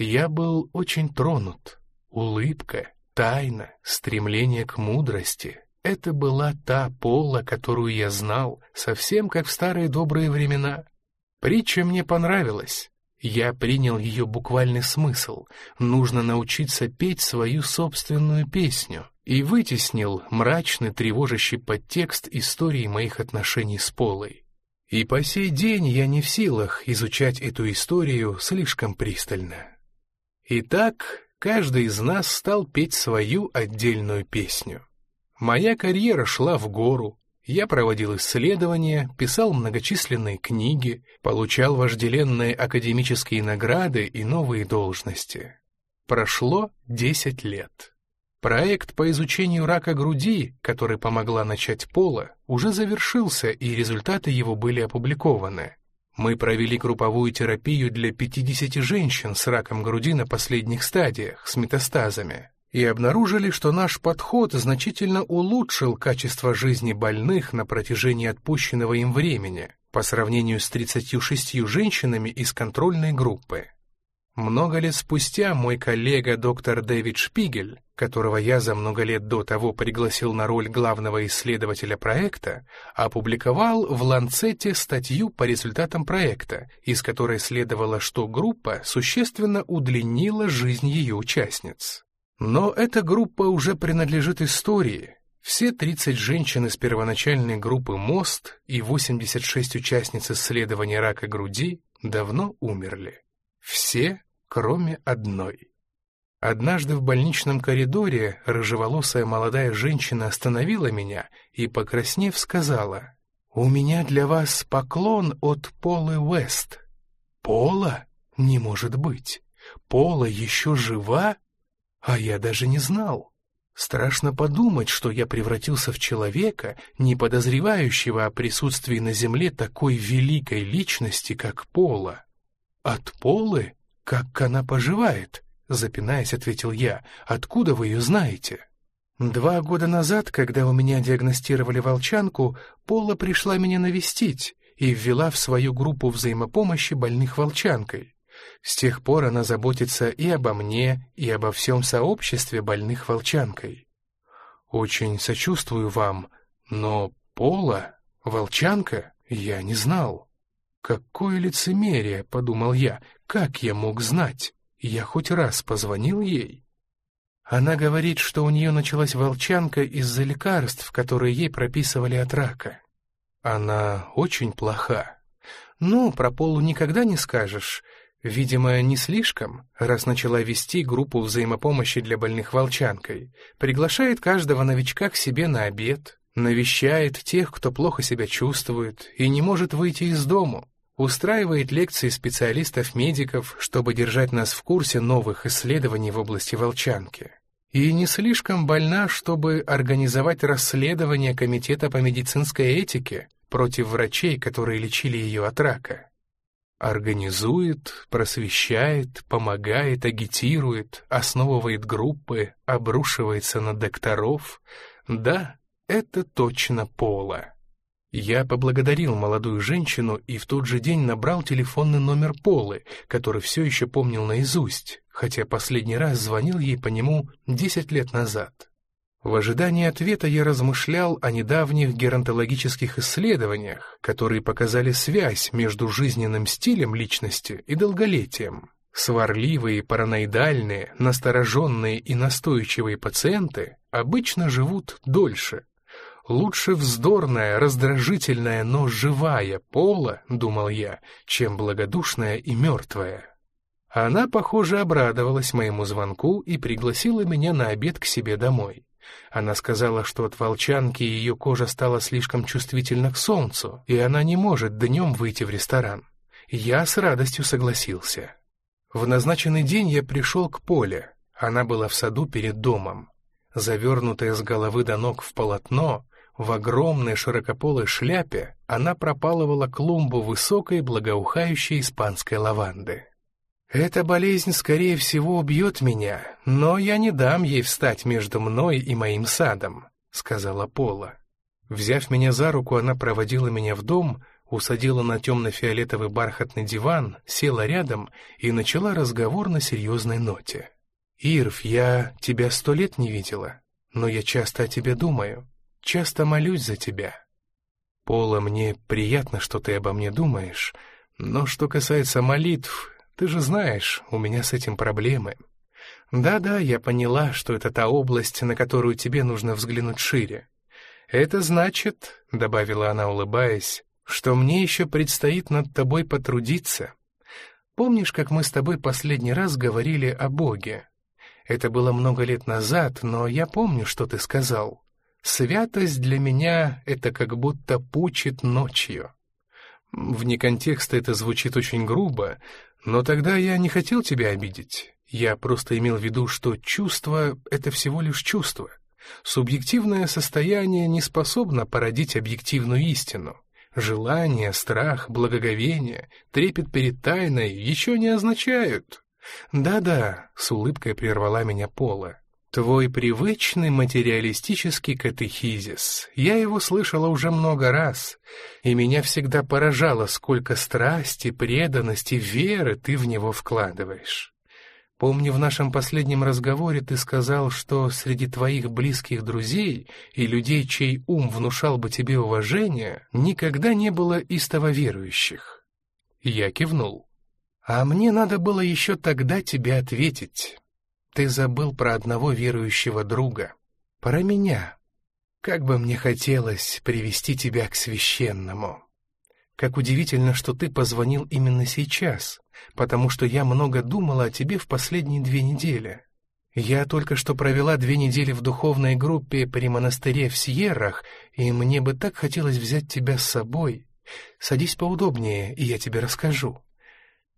Я был очень тронут. Улыбка, тайна, стремление к мудрости — это была та Пола, которую я знал, совсем как в старые добрые времена. Притча мне понравилась. Я принял ее буквальный смысл. Нужно научиться петь свою собственную песню. И вытеснил мрачный, тревожащий подтекст истории моих отношений с Полой. И по сей день я не в силах изучать эту историю слишком пристально. Итак, каждый из нас стал петь свою отдельную песню. Моя карьера шла в гору. Я проводил исследования, писал многочисленные книги, получал вожделенные академические награды и новые должности. Прошло 10 лет. Проект по изучению рака груди, который помогла начать Пола, уже завершился, и результаты его были опубликованы. Мы провели групповую терапию для 50 женщин с раком груди на последних стадиях, с метастазами и обнаружили, что наш подход значительно улучшил качество жизни больных на протяжении отпущенного им времени по сравнению с 36 женщинами из контрольной группы. Много лет спустя мой коллега доктор Дэвид Шпигель, которого я за много лет до того пригласил на роль главного исследователя проекта, опубликовал в «Ланцете» статью по результатам проекта, из которой следовало, что группа существенно удлинила жизнь ее участниц. Но эта группа уже принадлежит истории. Все 30 женщин из первоначальной группы «Мост» и 86 участниц исследования рака груди давно умерли. Все, кроме одной. Однажды в больничном коридоре рыжеволосая молодая женщина остановила меня и, покраснев, сказала, «У меня для вас поклон от Полы Уэст». «Пола? Не может быть! Пола еще жива? А я даже не знал. Страшно подумать, что я превратился в человека, не подозревающего о присутствии на земле такой великой личности, как Пола. От Полы? Как она поживает?» Запинаясь, ответил я. «Откуда вы ее знаете?» Два года назад, когда у меня диагностировали волчанку, Пола пришла меня навестить и ввела в свою группу взаимопомощи больных волчанкой. С тех пор она заботится и обо мне, и обо всем сообществе больных волчанкой. Очень сочувствую вам, но Пола, волчанка, я не знал. Какое лицемерие, — подумал я, — как я мог знать? Я хоть раз позвонил ей. Она говорит, что у нее началась волчанка из-за лекарств, которые ей прописывали от рака. Она очень плоха. Ну, про Полу никогда не скажешь. Видимо, не слишком, раз начала вести группу взаимопомощи для больных волчанкой. Приглашает каждого новичка к себе на обед, навещает тех, кто плохо себя чувствует и не может выйти из дому устраивает лекции специалистов-медиков, чтобы держать нас в курсе новых исследований в области волчанки. И не слишком больна, чтобы организовать расследование Комитета по медицинской этике против врачей, которые лечили ее от рака. Организует, просвещает, помогает, агитирует, основывает группы, обрушивается на докторов. Да, это точно Пола. Я поблагодарил молодую женщину и в тот же день набрал телефонный номер Полы, который все еще помнил наизусть, хотя последний раз звонил ей по нему десять лет назад. В ожидании ответа я размышлял о недавних геронтологических исследованиях, которые показали связь между жизненным стилем личности и долголетием. Сварливые, параноидальные, настороженные и настойчивые пациенты обычно живут дольше, Лучше вздорная, раздражительная, но живая пола, думал я, чем благодушная и мертвая. Она, похоже, обрадовалась моему звонку и пригласила меня на обед к себе домой. Она сказала, что от волчанки ее кожа стала слишком чувствительна к солнцу, и она не может днем выйти в ресторан. Я с радостью согласился. В назначенный день я пришел к Поле. Она была в саду перед домом. Завернутая с головы до ног в полотно, в огромной широкополой шляпе она пропалывала клумбу высокой благоухающей испанской лаванды. «Эта болезнь, скорее всего, убьет меня, но я не дам ей встать между мной и моим садом», — сказала Пола. Взяв меня за руку, она проводила меня в дом, усадила на темно-фиолетовый бархатный диван, села рядом и начала разговор на серьезной ноте. «Ирв, я тебя сто лет не видела, но я часто о тебе думаю. Часто молюсь за тебя. Пола, мне приятно, что ты обо мне думаешь, но что касается молитв, ты же знаешь, у меня с этим проблемы. Да-да, я поняла, что это та область, на которую тебе нужно взглянуть шире. Это значит, — добавила она, улыбаясь, — что мне еще предстоит над тобой потрудиться. Помнишь, как мы с тобой последний раз говорили о Боге? Это было много лет назад, но я помню, что ты сказал. Святость для меня — это как будто пучит ночью. Вне контекста это звучит очень грубо, но тогда я не хотел тебя обидеть. Я просто имел в виду, что чувство — это всего лишь чувство. Субъективное состояние не способно породить объективную истину. Желание, страх, благоговение, трепет перед тайной еще не означают. «Да-да», — с улыбкой прервала меня Пола. Твой привычный материалистический катехизис. Я его слышала уже много раз, и меня всегда поражало, сколько страсти, преданности, веры ты в него вкладываешь. Помню, в нашем последнем разговоре ты сказал, что среди твоих близких друзей и людей, чей ум внушал бы тебе уважение, никогда не было истово верующих. Я кивнул. А мне надо было еще тогда тебе ответить. Ты забыл про одного верующего друга. Про меня. Как бы мне хотелось привести тебя к священному. Как удивительно, что ты позвонил именно сейчас, потому что я много думала о тебе в последние две недели. Я только что провела две недели в духовной группе при монастыре в Сьеррах, и мне бы так хотелось взять тебя с собой. Садись поудобнее, и я тебе расскажу.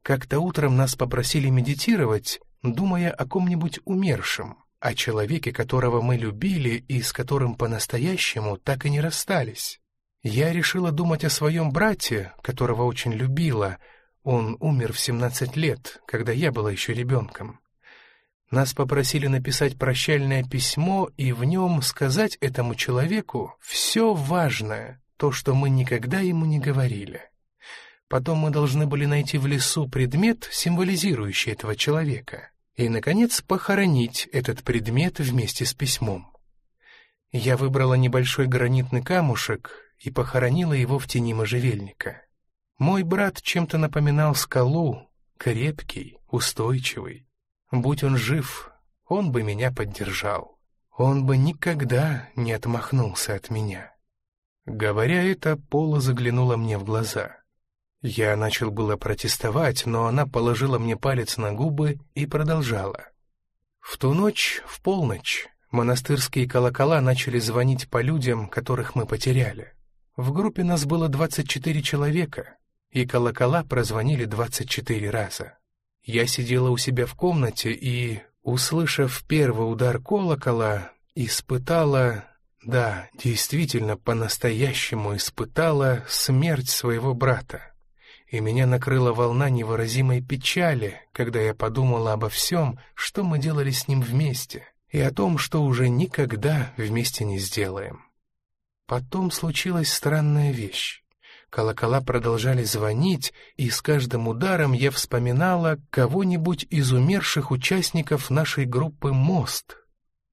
Как-то утром нас попросили медитировать, думая о ком-нибудь умершем, о человеке, которого мы любили и с которым по-настоящему так и не расстались. Я решила думать о своем брате, которого очень любила, он умер в 17 лет, когда я была еще ребенком. Нас попросили написать прощальное письмо и в нем сказать этому человеку все важное, то, что мы никогда ему не говорили. Потом мы должны были найти в лесу предмет, символизирующий этого человека, и, наконец, похоронить этот предмет вместе с письмом. Я выбрала небольшой гранитный камушек и похоронила его в тени можжевельника. Мой брат чем-то напоминал скалу, крепкий, устойчивый. Будь он жив, он бы меня поддержал. Он бы никогда не отмахнулся от меня. Говоря это, Пола заглянула мне в глаза. Я начал было протестовать, но она положила мне палец на губы и продолжала. В ту ночь, в полночь, монастырские колокола начали звонить по людям, которых мы потеряли. В группе нас было 24 человека, и колокола прозвонили двадцать четыре раза. Я сидела у себя в комнате и, услышав первый удар колокола, испытала, да, действительно, по-настоящему испытала смерть своего брата. И меня накрыла волна невыразимой печали, когда я подумала обо всем, что мы делали с ним вместе, и о том, что уже никогда вместе не сделаем. Потом случилась странная вещь. Колокола продолжали звонить, и с каждым ударом я вспоминала кого-нибудь из умерших участников нашей группы «Мост».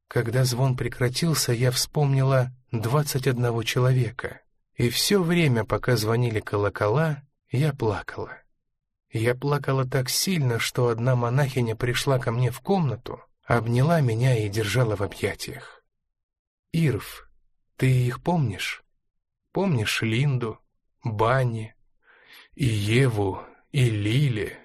Когда звон прекратился, я вспомнила двадцать одного человека. И все время, пока звонили колокола, я плакала. Я плакала так сильно, что одна монахиня пришла ко мне в комнату, обняла меня и держала в объятиях. «Ирв, ты их помнишь? Помнишь Линду, Банни, и Еву, и Лили.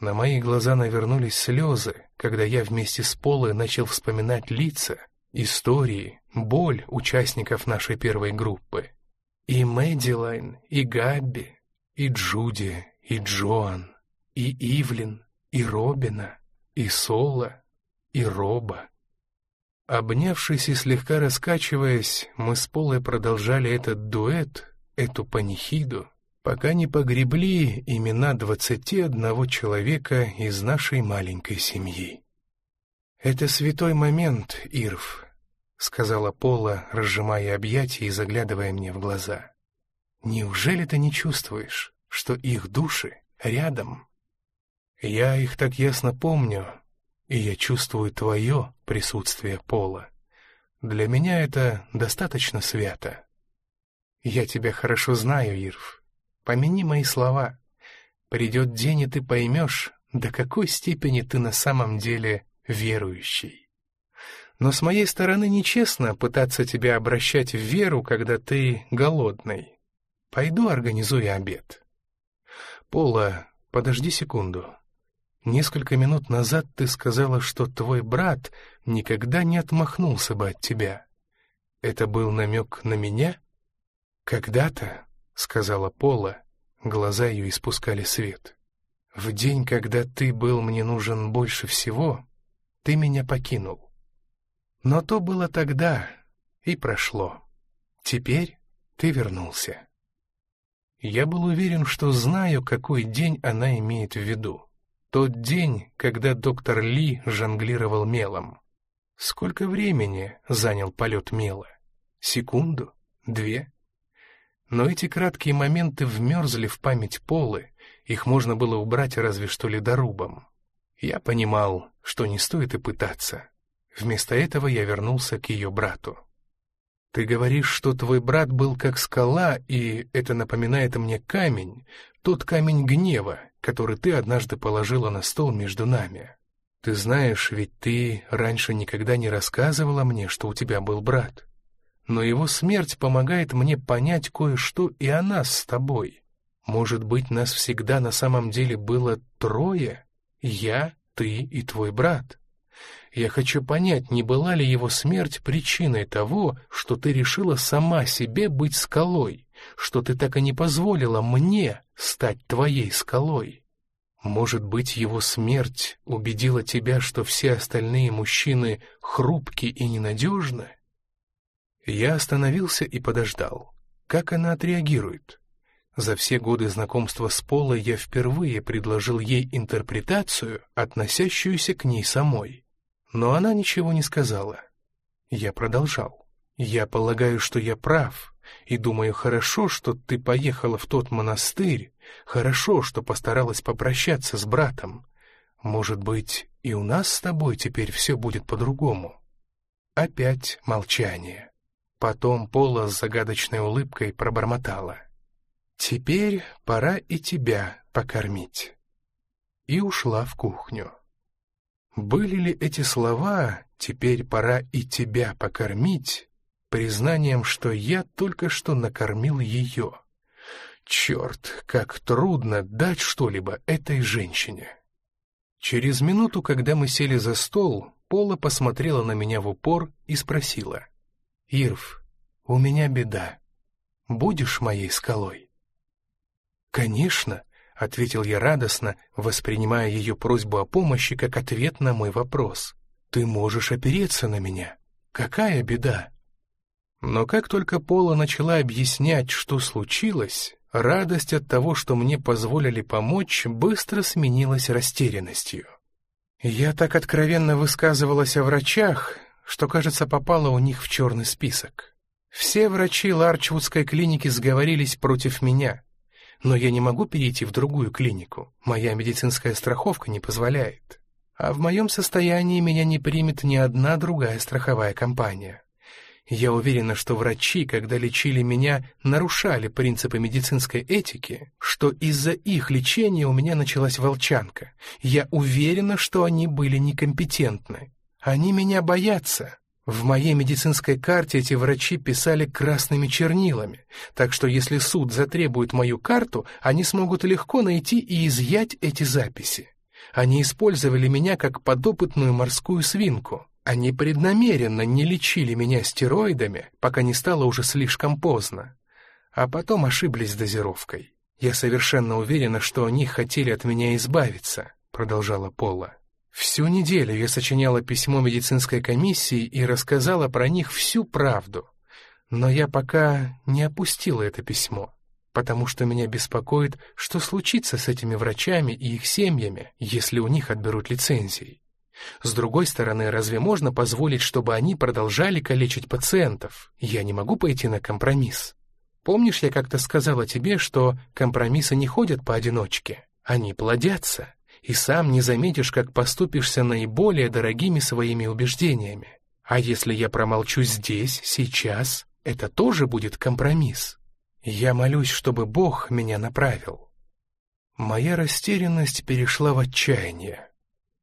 На мои глаза навернулись слезы, когда я вместе с Полой начал вспоминать лица, истории, боль участников нашей первой группы. И Мэдилайн, и Габби, и Джуди, и Джоан, и Ивлин, и Робина, и Соло, и Роба. Обнявшись и слегка раскачиваясь, мы с Полой продолжали этот дуэт, эту панихиду, пока не погребли имена двадцати одного человека из нашей маленькой семьи. «Это святой момент, Ирв», — сказала Пола, разжимая объятия и заглядывая мне в глаза. «Неужели ты не чувствуешь, что их души рядом?» «Я их так ясно помню, и я чувствую твое присутствие, Пола. Для меня это достаточно свято». Я тебя хорошо знаю, Ирв. Помяни мои слова. Придет день, и ты поймешь, до какой степени ты на самом деле верующий. Но с моей стороны нечестно пытаться тебя обращать в веру, когда ты голодный. Пойду организую обед. Пола, подожди секунду. Несколько минут назад ты сказала, что твой брат никогда не отмахнулся бы от тебя. Это был намек на меня? «Когда-то», — сказала Пола, глаза ее испускали свет, — «в день, когда ты был мне нужен больше всего, ты меня покинул. Но то было тогда и прошло. Теперь ты вернулся». Я был уверен, что знаю, какой день она имеет в виду. Тот день, когда доктор Ли жонглировал мелом. Сколько времени занял полет мела? Секунду? Две? Но эти краткие моменты вмерзли в память Полы, их можно было убрать разве что ледорубом. Я понимал, что не стоит и пытаться. Вместо этого я вернулся к ее брату. «Ты говоришь, что твой брат был как скала, и это напоминает мне камень, тот камень гнева, который ты однажды положила на стол между нами. Ты знаешь, ведь ты раньше никогда не рассказывала мне, что у тебя был брат. Но его смерть помогает мне понять кое-что и о нас с тобой. Может быть, нас всегда на самом деле было трое? Я, ты и твой брат. Я хочу понять, не была ли его смерть причиной того, что ты решила сама себе быть скалой, что ты так и не позволила мне стать твоей скалой. Может быть, его смерть убедила тебя, что все остальные мужчины хрупки и ненадежны? Я остановился и подождал. Как она отреагирует? За все годы знакомства с Полой я впервые предложил ей интерпретацию, относящуюся к ней самой. Но она ничего не сказала. Я продолжал. «Я полагаю, что я прав, и думаю, хорошо, что ты поехала в тот монастырь, хорошо, что постаралась попрощаться с братом. Может быть, и у нас с тобой теперь все будет по-другому?» Опять молчание. Потом Пола с загадочной улыбкой пробормотала. «Теперь пора и тебя покормить». И ушла в кухню. Были ли эти слова «теперь пора и тебя покормить» признанием, что я только что накормил ее? Черт, как трудно дать что-либо этой женщине. Через минуту, когда мы сели за стол, Пола посмотрела на меня в упор и спросила. «Ирв, у меня беда. Будешь моей скалой?» «Конечно», — ответил я радостно, воспринимая ее просьбу о помощи как ответ на мой вопрос. «Ты можешь опереться на меня. Какая беда?» Но как только Пола начала объяснять, что случилось, радость от того, что мне позволили помочь, быстро сменилась растерянностью. Я так откровенно высказывалась о врачах, что, кажется, попала у них в черный список. Все врачи Ларчвудской клиники сговорились против меня — но я не могу перейти в другую клинику. Моя медицинская страховка не позволяет. А в моем состоянии меня не примет ни одна другая страховая компания. Я уверена, что врачи, когда лечили меня, нарушали принципы медицинской этики, что из-за их лечения у меня началась волчанка. Я уверена, что они были некомпетентны. Они меня боятся. В моей медицинской карте эти врачи писали красными чернилами, так что если суд затребует мою карту, они смогут легко найти и изъять эти записи. Они использовали меня как подопытную морскую свинку. Они преднамеренно не лечили меня стероидами, пока не стало уже слишком поздно. А потом ошиблись дозировкой. Я совершенно уверена, что они хотели от меня избавиться, продолжала Пола. Всю неделю я сочиняла письмо медицинской комиссии и рассказала про них всю правду. Но я пока не опустила это письмо, потому что меня беспокоит, что случится с этими врачами и их семьями, если у них отберут лицензии. С другой стороны, разве можно позволить, чтобы они продолжали калечить пациентов? Я не могу пойти на компромисс. Помнишь, я как-то сказала тебе, что компромиссы не ходят поодиночке? Они плодятся и сам не заметишь, как поступишься наиболее дорогими своими убеждениями. А если я промолчу здесь, сейчас, это тоже будет компромисс. Я молюсь, чтобы Бог меня направил. Моя растерянность перешла в отчаяние.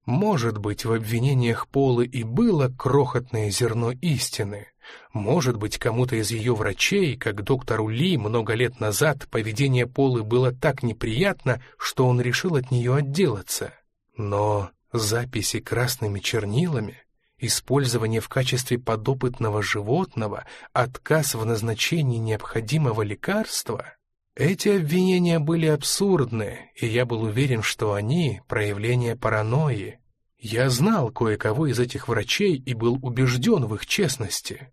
Может быть, в обвинениях Полы и было крохотное зерно истины, может быть, кому-то из ее врачей, как доктору Ли много лет назад, поведение Полы было так неприятно, что он решил от нее отделаться. Но записи красными чернилами, использование в качестве подопытного животного, отказ в назначении необходимого лекарства — эти обвинения были абсурдны, и я был уверен, что они — проявление паранойи. Я знал кое-кого из этих врачей и был убежден в их честности.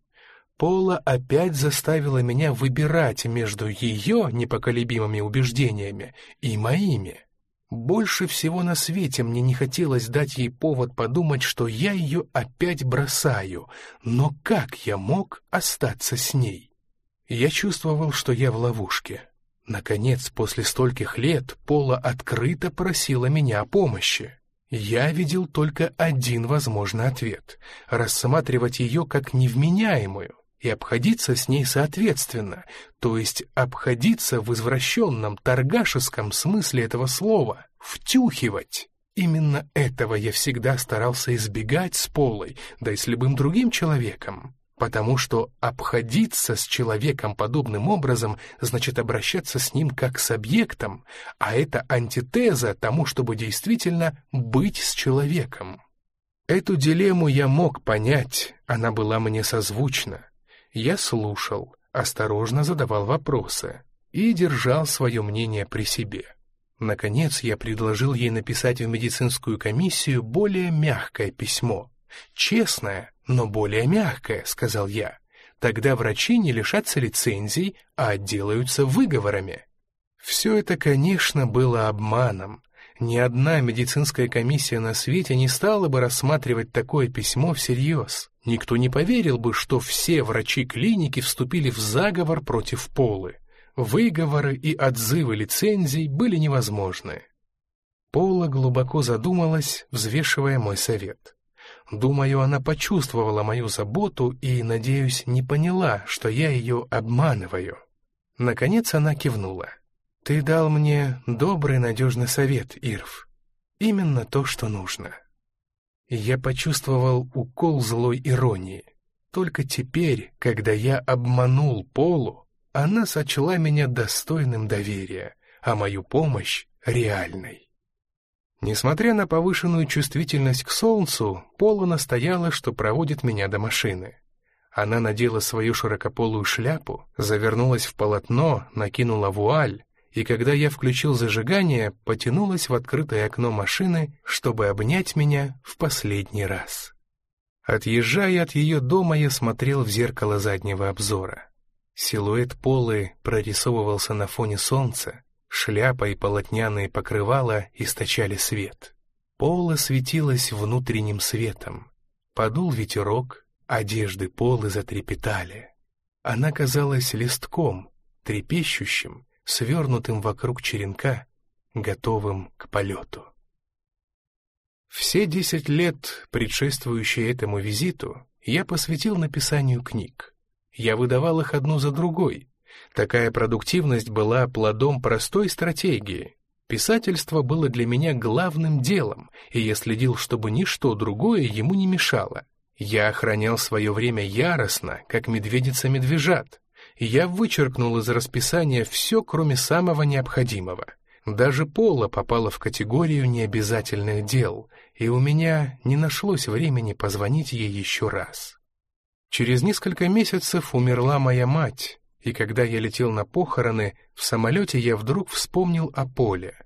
Пола опять заставила меня выбирать между ее непоколебимыми убеждениями и моими. Больше всего на свете мне не хотелось дать ей повод подумать, что я ее опять бросаю, но как я мог остаться с ней? Я чувствовал, что я в ловушке. Наконец, после стольких лет, Пола открыто просила меня о помощи. Я видел только один возможный ответ — рассматривать ее как невменяемую и обходиться с ней соответственно, то есть обходиться в извращенном торгашеском смысле этого слова, втюхивать. Именно этого я всегда старался избегать с Полой, да и с любым другим человеком. Потому что обходиться с человеком подобным образом значит обращаться с ним как с объектом, а это антитеза тому, чтобы действительно быть с человеком. Эту дилемму я мог понять, она была мне созвучна. Я слушал, осторожно задавал вопросы и держал свое мнение при себе. Наконец я предложил ей написать в медицинскую комиссию более мягкое письмо. «Честное, но более мягкое», — сказал я. «Тогда врачи не лишатся лицензий, а отделаются выговорами». Все это, конечно, было обманом. Ни одна медицинская комиссия на свете не стала бы рассматривать такое письмо всерьез. Никто не поверил бы, что все врачи клиники вступили в заговор против Полы. Выговоры и отзывы лицензий были невозможны. Пола глубоко задумалась, взвешивая мой совет. Думаю, она почувствовала мою заботу и, надеюсь, не поняла, что я ее обманываю. Наконец она кивнула. «Ты дал мне добрый, надежный совет, Ирв. Именно то, что нужно». Я почувствовал укол злой иронии. Только теперь, когда я обманул Полу, она сочла меня достойным доверия, а мою помощь — реальной. Несмотря на повышенную чувствительность к солнцу, Пола настояла, что проводит меня до машины. Она надела свою широкополую шляпу, завернулась в полотно, накинула вуаль, и когда я включил зажигание, потянулась в открытое окно машины, чтобы обнять меня в последний раз. Отъезжая от ее дома, я смотрел в зеркало заднего обзора. Силуэт Полы прорисовывался на фоне солнца, шляпа и полотняные покрывала источали свет. Пола светилась внутренним светом. Подул ветерок, одежды Полы затрепетали. Она казалась листком, трепещущим, свернутым вокруг черенка, готовым к полету. Все десять лет, предшествующие этому визиту, я посвятил написанию книг. Я выдавал их одну за другой. Такая продуктивность была плодом простой стратегии. Писательство было для меня главным делом, и я следил, чтобы ничто другое ему не мешало. Я охранял свое время яростно, как медведица-медвежат. Я вычеркнул из расписания все, кроме самого необходимого. Даже Пола попала в категорию необязательных дел, и у меня не нашлось времени позвонить ей еще раз. Через несколько месяцев умерла моя мать, и когда я летел на похороны, в самолете я вдруг вспомнил о Поле.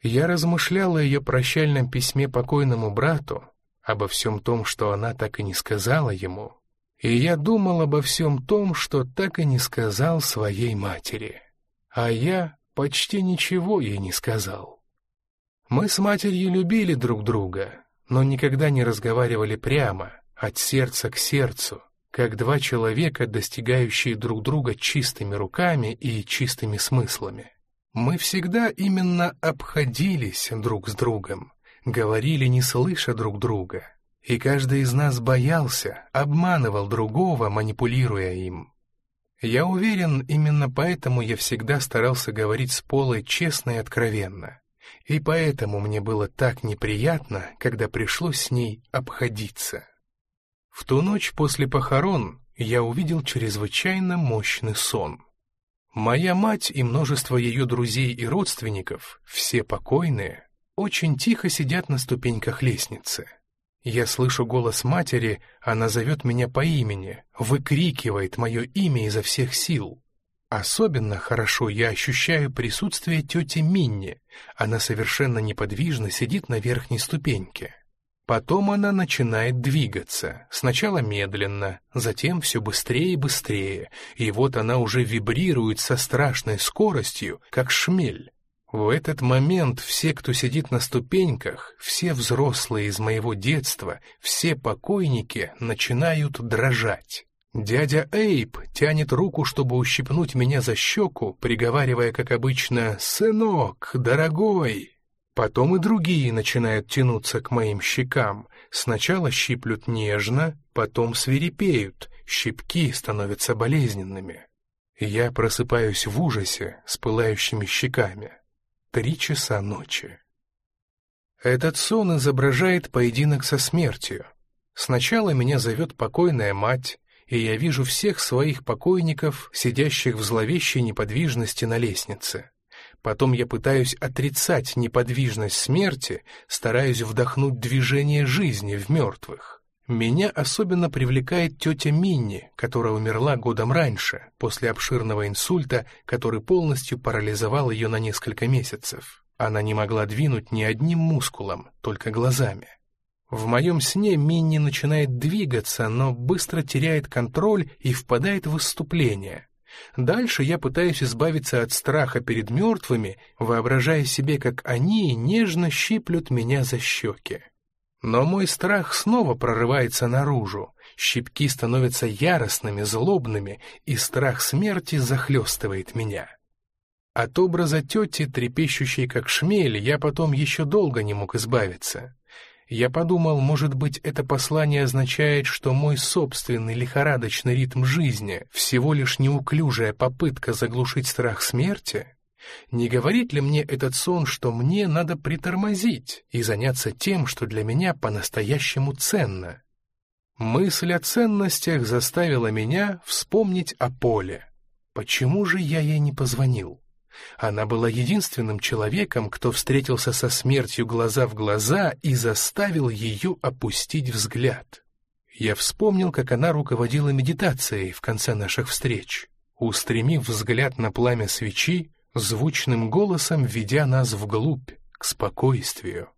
Я размышлял о ее прощальном письме покойному брату, обо всем том, что она так и не сказала ему, и я думал обо всем том, что так и не сказал своей матери. А я почти ничего ей не сказал. Мы с матерью любили друг друга, но никогда не разговаривали прямо, от сердца к сердцу, как два человека, достигающие друг друга чистыми руками и чистыми смыслами. Мы всегда именно обходились друг с другом, говорили, не слыша друг друга, и каждый из нас боялся, обманывал другого, манипулируя им. Я уверен, именно поэтому я всегда старался говорить с Полой честно и откровенно. И поэтому мне было так неприятно, когда пришлось с ней обходиться. В ту ночь после похорон я увидел чрезвычайно мощный сон. Моя мать и множество ее друзей и родственников, все покойные, очень тихо сидят на ступеньках лестницы. Я слышу голос матери, она зовет меня по имени, выкрикивает мое имя изо всех сил. Особенно хорошо я ощущаю присутствие тети Минни. Она совершенно неподвижно сидит на верхней ступеньке. Потом она начинает двигаться, сначала медленно, затем все быстрее и быстрее, и вот она уже вибрирует со страшной скоростью, как шмель. В этот момент все, кто сидит на ступеньках, все взрослые из моего детства, все покойники начинают дрожать. Дядя Эйп тянет руку, чтобы ущипнуть меня за щеку, приговаривая, как обычно, «Сынок, дорогой!» Потом и другие начинают тянуться к моим щекам. Сначала щиплют нежно, потом свирепеют, щипки становятся болезненными. Я просыпаюсь в ужасе с пылающими щеками. Три часа ночи. Этот сон изображает поединок со смертью. Сначала меня зовет покойная мать, и я вижу всех своих покойников, сидящих в зловещей неподвижности на лестнице. Потом я пытаюсь отрицать неподвижность смерти, стараюсь вдохнуть движение жизни в мертвых. Меня особенно привлекает тетя Минни, которая умерла годом раньше, после обширного инсульта, который полностью парализовал ее на несколько месяцев. Она не могла двинуть ни одним мускулом, только глазами. В моем сне Минни начинает двигаться, но быстро теряет контроль и впадает в выступление. Дальше я пытаюсь избавиться от страха перед мертвыми, воображая себе, как они нежно щиплют меня за щеки. Но мой страх снова прорывается наружу, щипки становятся яростными, злобными, и страх смерти захлестывает меня. От образа тети, трепещущей как шмель, я потом еще долго не мог избавиться. Я подумал, может быть, это послание означает, что мой собственный лихорадочный ритм жизни — всего лишь неуклюжая попытка заглушить страх смерти? Не говорит ли мне этот сон, что мне надо притормозить и заняться тем, что для меня по-настоящему ценно? Мысль о ценностях заставила меня вспомнить о Поле. Почему же я ей не позвонил? Она была единственным человеком, кто встретился со смертью глаза в глаза и заставил ее опустить взгляд. Я вспомнил, как она руководила медитацией в конце наших встреч. Устремив взгляд на пламя свечи, звучным голосом ведя нас вглубь, к спокойствию.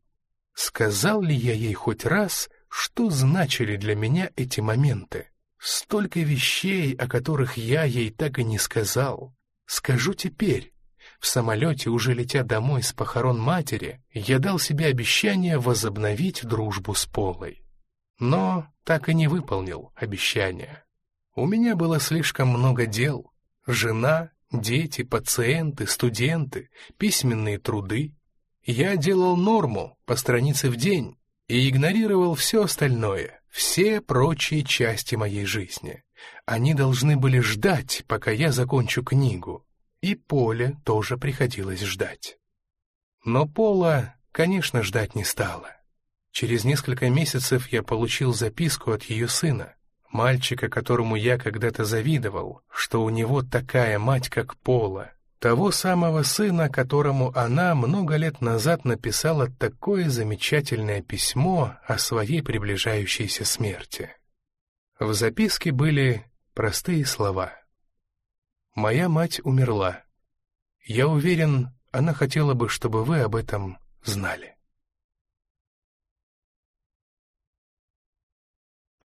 Сказал ли я ей хоть раз, что значили для меня эти моменты? Столько вещей, о которых я ей так и не сказал. Скажу теперь. В самолете, уже летя домой с похорон матери, я дал себе обещание возобновить дружбу с Полой. Но так и не выполнил обещание. У меня было слишком много дел. Жена, Дети, пациенты, студенты, письменные труды. Я делал норму по странице в день и игнорировал все остальное, все прочие части моей жизни. Они должны были ждать, пока я закончу книгу. И Поле тоже приходилось ждать. Но Пола, конечно, ждать не стала. Через несколько месяцев я получил записку от ее сына мальчика, которому я когда-то завидовал, что у него такая мать, как Пола, того самого сына, которому она много лет назад написала такое замечательное письмо о своей приближающейся смерти. В записке были простые слова. «Моя мать умерла. Я уверен, она хотела бы, чтобы вы об этом знали».